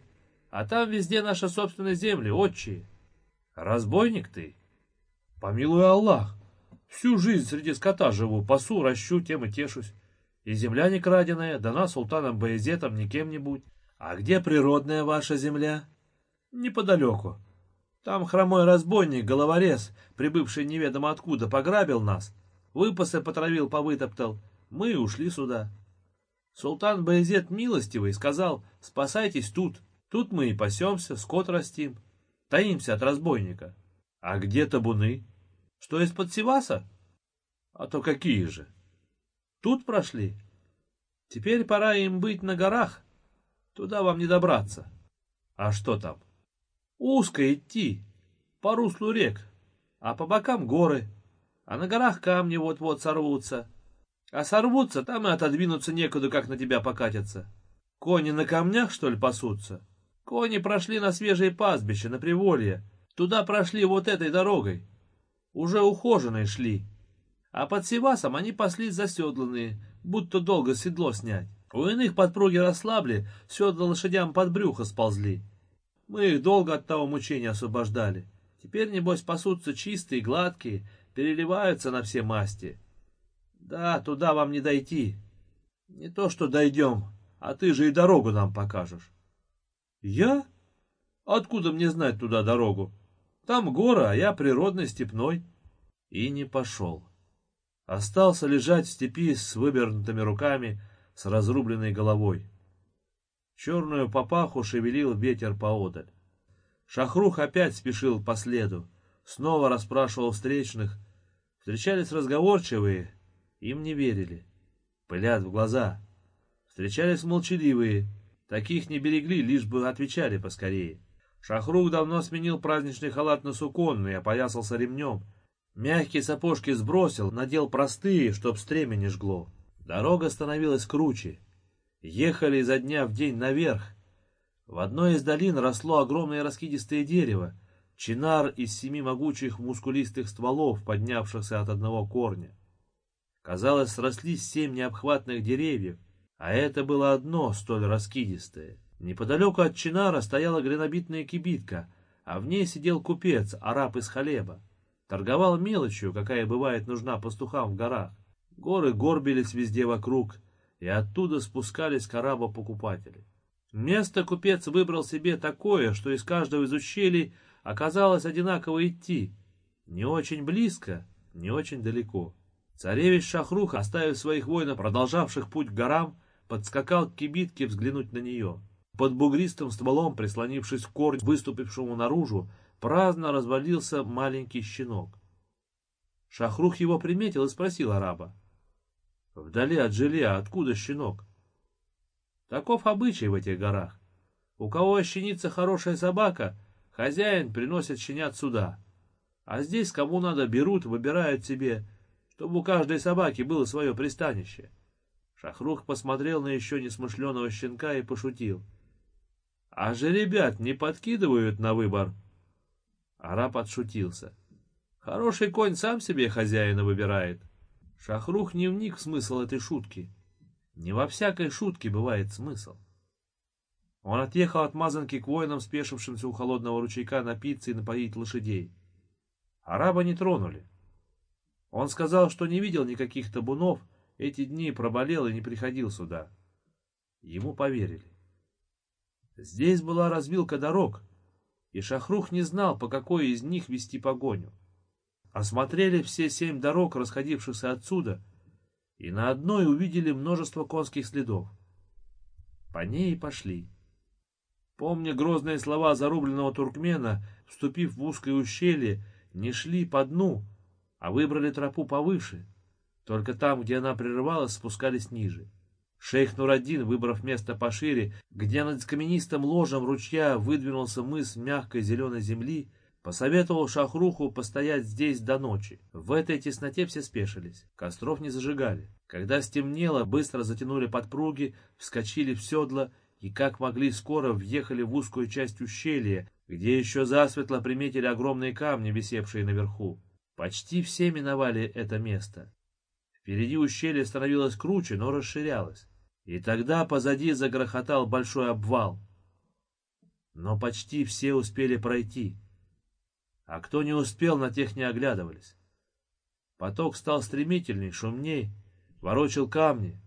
А там везде наши собственные земли, отчие. Разбойник ты? Помилуй Аллах. Всю жизнь среди скота живу, пасу, ращу, тем и тешусь. И земля не краденая, дана султаном Баязетом не кем-нибудь. «А где природная ваша земля?» «Неподалеку. Там хромой разбойник, головорез, прибывший неведомо откуда, пограбил нас, выпасы потравил, повытоптал. Мы ушли сюда. Султан Баязет милостивый сказал, спасайтесь тут. Тут мы и пасемся, скот растим, таимся от разбойника. А где табуны? Что, из-под Севаса? А то какие же? Тут прошли. Теперь пора им быть на горах, Туда вам не добраться. А что там? Узко идти, по руслу рек, а по бокам горы, а на горах камни вот-вот сорвутся. А сорвутся, там и отодвинуться некуда, как на тебя покатятся. Кони на камнях, что ли, пасутся? Кони прошли на свежее пастбище, на приволье. Туда прошли вот этой дорогой. Уже ухоженные шли. А под Севасом они паслись заседланные, будто долго седло снять. У иных подпруги расслабли, седла лошадям под брюхо сползли. Мы их долго от того мучения освобождали. Теперь, небось, пасутся чистые, гладкие, переливаются на все масти. Да, туда вам не дойти. Не то, что дойдем, а ты же и дорогу нам покажешь. Я? Откуда мне знать туда дорогу? Там гора, а я природный степной. И не пошел. Остался лежать в степи с вывернутыми руками, с разрубленной головой. Черную папаху шевелил ветер поодаль. Шахрух опять спешил по следу, снова расспрашивал встречных. Встречались разговорчивые, им не верили. Пылят в глаза. Встречались молчаливые, таких не берегли, лишь бы отвечали поскорее. Шахрух давно сменил праздничный халат на суконный, опоясался ремнем. Мягкие сапожки сбросил, надел простые, чтоб стремя не жгло. Дорога становилась круче. Ехали изо дня в день наверх. В одной из долин росло огромное раскидистое дерево, чинар из семи могучих мускулистых стволов, поднявшихся от одного корня. Казалось, срослись семь необхватных деревьев, а это было одно столь раскидистое. Неподалеку от чинара стояла гренобитная кибитка, а в ней сидел купец, араб из Халеба. торговал мелочью, какая бывает нужна пастухам в горах. Горы горбились везде вокруг, и оттуда спускались к арабу покупатели. Место купец выбрал себе такое, что из каждого из ущелий оказалось одинаково идти. Не очень близко, не очень далеко. Царевич Шахрух, оставив своих воинов, продолжавших путь к горам, подскакал к кибитке взглянуть на нее. Под бугристым стволом, прислонившись к корню, выступившему наружу, праздно развалился маленький щенок. Шахрух его приметил и спросил араба. «Вдали от жилья откуда щенок?» Таков обычай в этих горах. У кого щенится хорошая собака, хозяин приносит щенят сюда. А здесь кому надо берут, выбирают себе, чтобы у каждой собаки было свое пристанище. Шахрух посмотрел на еще несмышленого щенка и пошутил. А же ребят не подкидывают на выбор. Араб отшутился. Хороший конь сам себе хозяина выбирает. Шахрух не вник в смысл этой шутки. Не во всякой шутке бывает смысл. Он отъехал от мазанки к воинам, спешившимся у холодного ручейка напиться и напоить лошадей. Араба не тронули. Он сказал, что не видел никаких табунов, эти дни проболел и не приходил сюда. Ему поверили. Здесь была развилка дорог, и Шахрух не знал, по какой из них вести погоню. Осмотрели все семь дорог, расходившихся отсюда, и на одной увидели множество конских следов. По ней и пошли. Помня грозные слова зарубленного туркмена, вступив в узкое ущелье, не шли по дну, а выбрали тропу повыше. Только там, где она прерывалась, спускались ниже. Шейх Нураддин, выбрав место пошире, где над каменистым ложем ручья выдвинулся мыс мягкой зеленой земли, Посоветовал Шахруху постоять здесь до ночи. В этой тесноте все спешились. Костров не зажигали. Когда стемнело, быстро затянули подпруги, вскочили в седла и, как могли, скоро въехали в узкую часть ущелья, где еще засветло приметили огромные камни, висевшие наверху. Почти все миновали это место. Впереди ущелье становилось круче, но расширялось. И тогда позади загрохотал большой обвал. Но почти все успели пройти. А кто не успел, на тех не оглядывались. Поток стал стремительней, шумней, ворочил камни.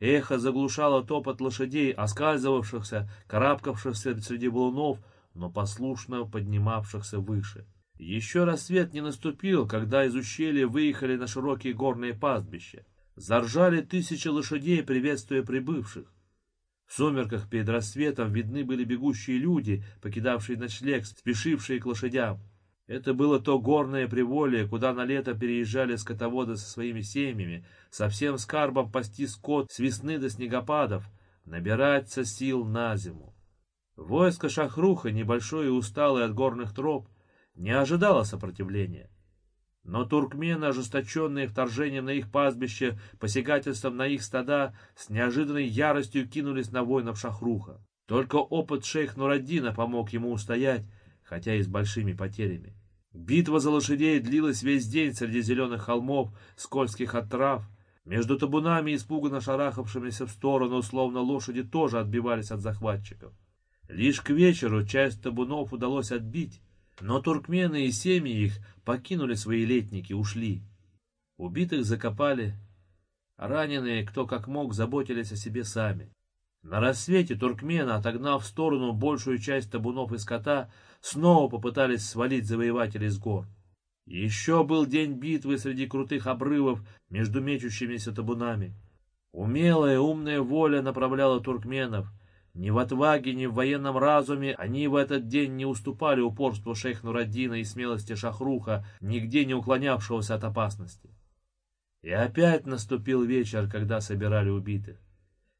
Эхо заглушало топот лошадей, оскальзывавшихся, карабкавшихся среди блунов, но послушно поднимавшихся выше. Еще рассвет не наступил, когда из ущелья выехали на широкие горные пастбища. Заржали тысячи лошадей, приветствуя прибывших. В сумерках перед рассветом видны были бегущие люди, покидавшие ночлег, спешившие к лошадям. Это было то горное приволье, куда на лето переезжали скотоводы со своими семьями, со всем скарбом пасти скот с весны до снегопадов, набираться сил на зиму. Войско Шахруха, небольшое и усталое от горных троп, не ожидало сопротивления. Но туркмены, ожесточенные вторжением на их пастбище, посягательством на их стада, с неожиданной яростью кинулись на воинов Шахруха. Только опыт шейх Нураддина помог ему устоять, хотя и с большими потерями. Битва за лошадей длилась весь день среди зеленых холмов, скользких от трав. Между табунами, испуганно шарахавшимися в сторону, словно лошади тоже отбивались от захватчиков. Лишь к вечеру часть табунов удалось отбить, но туркмены и семьи их покинули свои летники, ушли. Убитых закопали, раненые, кто как мог, заботились о себе сами. На рассвете туркмены, отогнав в сторону большую часть табунов и скота, снова попытались свалить завоевателей с гор. Еще был день битвы среди крутых обрывов между мечущимися табунами. Умелая, умная воля направляла туркменов. Ни в отваге, ни в военном разуме они в этот день не уступали упорству шейх Нураддина и смелости Шахруха, нигде не уклонявшегося от опасности. И опять наступил вечер, когда собирали убитых.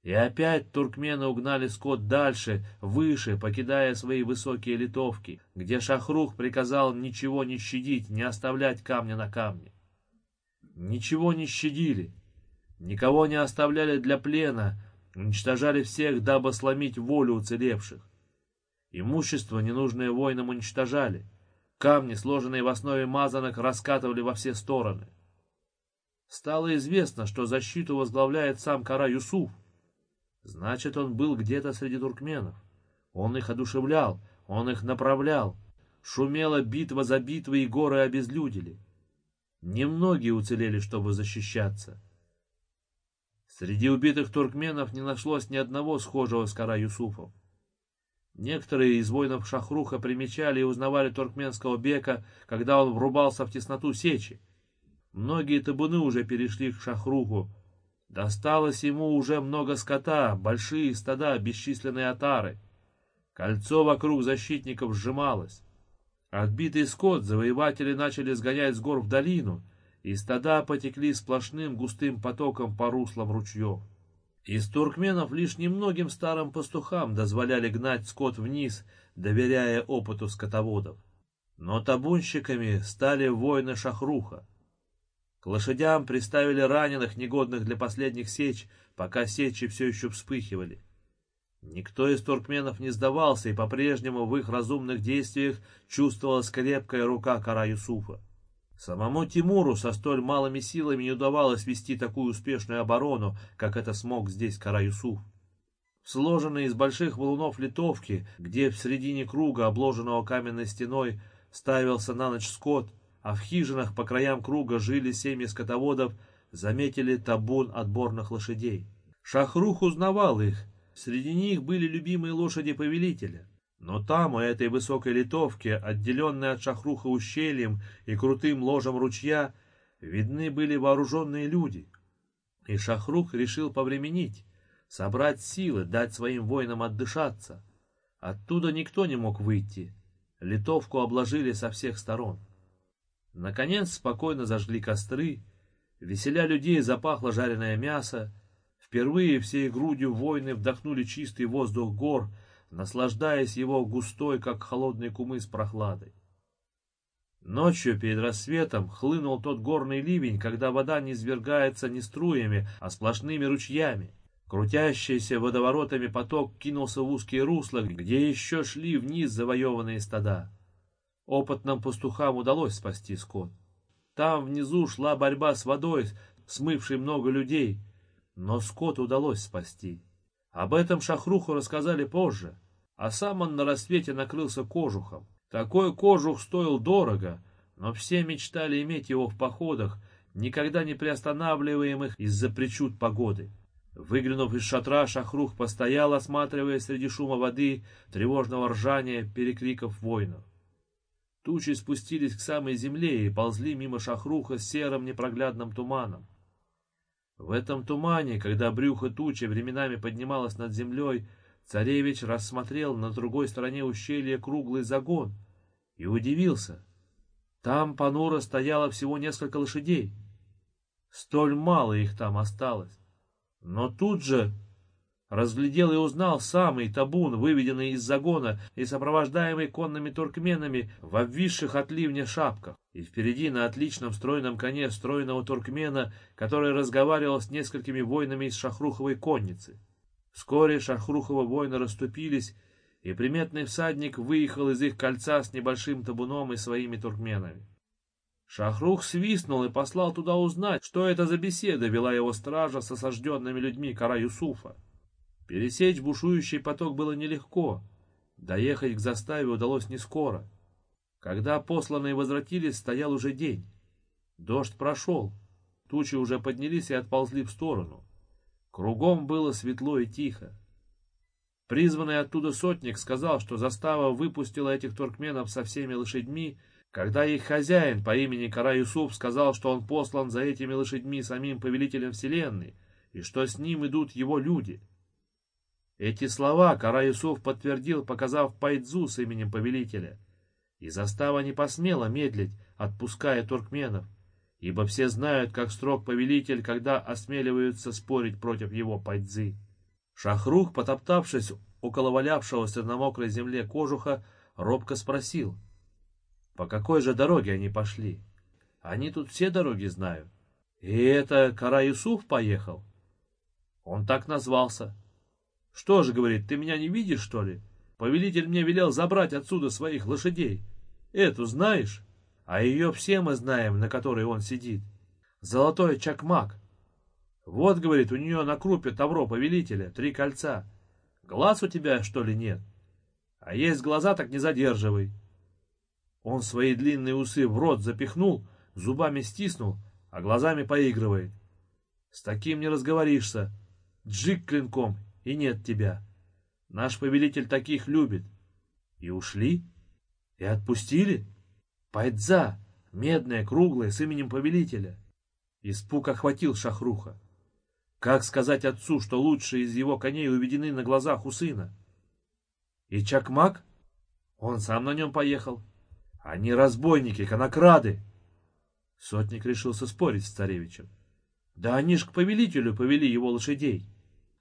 И опять туркмены угнали скот дальше, выше, покидая свои высокие литовки, где Шахрух приказал ничего не щадить, не оставлять камня на камне. Ничего не щадили, никого не оставляли для плена, уничтожали всех, дабы сломить волю уцелевших. Имущество, ненужное воинам, уничтожали. Камни, сложенные в основе мазанок, раскатывали во все стороны. Стало известно, что защиту возглавляет сам Кара Юсуф, Значит, он был где-то среди туркменов. Он их одушевлял, он их направлял. шумела битва за битвой, и горы обезлюдили. Немногие уцелели, чтобы защищаться. Среди убитых туркменов не нашлось ни одного схожего с Кара Юсуфом. Некоторые из воинов Шахруха примечали и узнавали туркменского бека, когда он врубался в тесноту сечи. Многие табуны уже перешли к Шахруху. Досталось ему уже много скота, большие стада, бесчисленные отары. Кольцо вокруг защитников сжималось. Отбитый скот завоеватели начали сгонять с гор в долину, и стада потекли сплошным густым потоком по руслам ручьев. Из туркменов лишь немногим старым пастухам дозволяли гнать скот вниз, доверяя опыту скотоводов. Но табунщиками стали воины Шахруха. К лошадям приставили раненых, негодных для последних сеч, пока сечи все еще вспыхивали. Никто из туркменов не сдавался, и по-прежнему в их разумных действиях чувствовалась крепкая рука Кара Юсуфа. Самому Тимуру со столь малыми силами не удавалось вести такую успешную оборону, как это смог здесь Кара-Юсуф. Сложенные из больших валунов литовки, где в середине круга, обложенного каменной стеной, ставился на ночь скот, а в хижинах по краям круга жили семьи скотоводов, заметили табун отборных лошадей. Шахрух узнавал их, среди них были любимые лошади повелителя. Но там, у этой высокой литовки, отделенной от шахруха ущельем и крутым ложем ручья, видны были вооруженные люди. И шахрух решил повременить, собрать силы, дать своим воинам отдышаться. Оттуда никто не мог выйти. Литовку обложили со всех сторон. Наконец спокойно зажгли костры, веселя людей запахло жареное мясо, впервые всей грудью воины вдохнули чистый воздух гор, наслаждаясь его густой, как холодный кумыс, прохладой. Ночью перед рассветом хлынул тот горный ливень, когда вода не извергается не струями, а сплошными ручьями. Крутящийся водоворотами поток кинулся в узкие русла, где еще шли вниз завоеванные стада. Опытным пастухам удалось спасти скот. Там внизу шла борьба с водой, смывшей много людей, но скот удалось спасти. Об этом Шахруху рассказали позже, а сам он на рассвете накрылся кожухом. Такой кожух стоил дорого, но все мечтали иметь его в походах, никогда не приостанавливаемых из-за причуд погоды. Выглянув из шатра, Шахрух постоял, осматривая среди шума воды, тревожного ржания, перекриков воинов. Тучи спустились к самой земле и ползли мимо Шахруха серым непроглядным туманом. В этом тумане, когда брюхо тучи временами поднималось над землей, царевич рассмотрел на другой стороне ущелья круглый загон и удивился. Там понуро стояло всего несколько лошадей. Столь мало их там осталось. Но тут же разглядел и узнал самый табун, выведенный из загона и сопровождаемый конными туркменами в обвисших от ливня шапках. И впереди на отличном стройном коне стройного туркмена, который разговаривал с несколькими воинами из шахруховой конницы. Вскоре шахруховы воины расступились, и приметный всадник выехал из их кольца с небольшим табуном и своими туркменами. Шахрух свистнул и послал туда узнать, что это за беседа вела его стража с осажденными людьми кара Юсуфа. Пересечь бушующий поток было нелегко, доехать к заставе удалось не скоро. Когда посланные возвратились, стоял уже день. Дождь прошел, тучи уже поднялись и отползли в сторону. Кругом было светло и тихо. Призванный оттуда сотник сказал, что застава выпустила этих туркменов со всеми лошадьми, когда их хозяин по имени Кара Юсуф сказал, что он послан за этими лошадьми самим повелителем вселенной, и что с ним идут его люди. Эти слова Кара Юсуф подтвердил, показав пайдзу с именем повелителя, и застава не посмела медлить, отпуская туркменов, ибо все знают, как строг повелитель, когда осмеливаются спорить против его пайдзы. Шахрух, потоптавшись около валявшегося на мокрой земле кожуха, робко спросил, по какой же дороге они пошли? Они тут все дороги знают. И это Кара Юсуф поехал? Он так назвался. Что же, говорит, ты меня не видишь, что ли? Повелитель мне велел забрать отсюда своих лошадей. Эту знаешь? А ее все мы знаем, на которой он сидит. Золотой чакмак. Вот, говорит, у нее на крупе тавро повелителя, три кольца. Глаз у тебя, что ли, нет? А есть глаза, так не задерживай. Он свои длинные усы в рот запихнул, зубами стиснул, а глазами поигрывает. С таким не разговоришься. Джик клинком, и нет тебя. Наш повелитель таких любит. И ушли? И отпустили? Пайдза, медная, круглая, с именем повелителя. Испуг охватил Шахруха. Как сказать отцу, что лучшие из его коней уведены на глазах у сына? И Чакмак? Он сам на нем поехал. Они разбойники, конокрады. Сотник решился спорить с царевичем. Да они ж к повелителю повели его лошадей.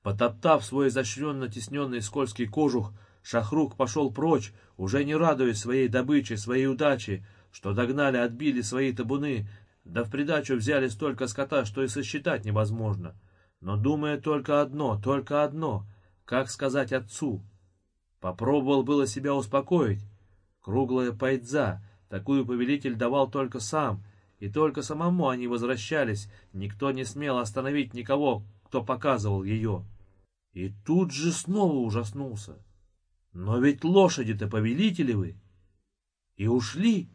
Потоптав свой изощренно тесненный скользкий кожух, Шахрук пошел прочь, уже не радуясь своей добыче, своей удаче, что догнали, отбили свои табуны, да в придачу взяли столько скота, что и сосчитать невозможно. Но думая только одно, только одно, как сказать отцу. Попробовал было себя успокоить. Круглая пайдза, такую повелитель давал только сам, и только самому они возвращались, никто не смел остановить никого, кто показывал ее. И тут же снова ужаснулся. Но ведь лошади-то повелители вы. И ушли.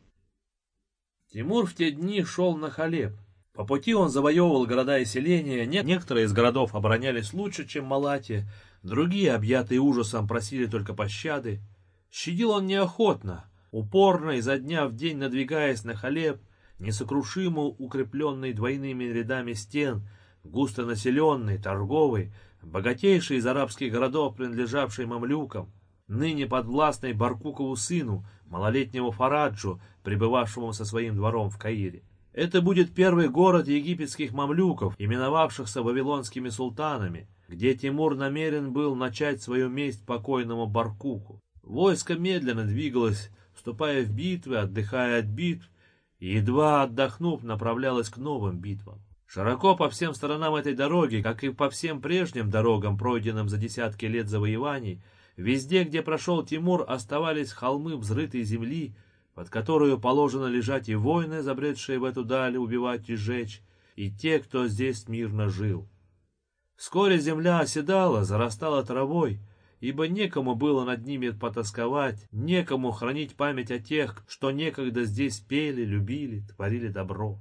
Тимур в те дни шел на Халеб. По пути он завоевывал города и селения, некоторые из городов оборонялись лучше, чем Малатия, другие, объятые ужасом, просили только пощады. Щадил он неохотно, упорно изо дня в день надвигаясь на Халеб, несокрушимо укрепленный двойными рядами стен, густонаселенный, торговый, богатейший из арабских городов, принадлежавший мамлюкам, ныне подвластный Баркукову сыну, малолетнему Фараджу, пребывавшему со своим двором в Каире. Это будет первый город египетских мамлюков, именовавшихся вавилонскими султанами, где Тимур намерен был начать свою месть покойному Баркуку. Войско медленно двигалось, вступая в битвы, отдыхая от битв, и едва отдохнув, направлялось к новым битвам. Широко по всем сторонам этой дороги, как и по всем прежним дорогам, пройденным за десятки лет завоеваний, Везде, где прошел Тимур, оставались холмы взрытой земли, под которую положено лежать и воины, забредшие в эту даль, убивать и сжечь, и те, кто здесь мирно жил. Вскоре земля оседала, зарастала травой, ибо некому было над ними потасковать, некому хранить память о тех, что некогда здесь пели, любили, творили добро.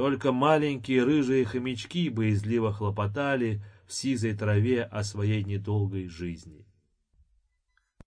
Только маленькие рыжие хомячки боязливо хлопотали в сизой траве о своей недолгой жизни.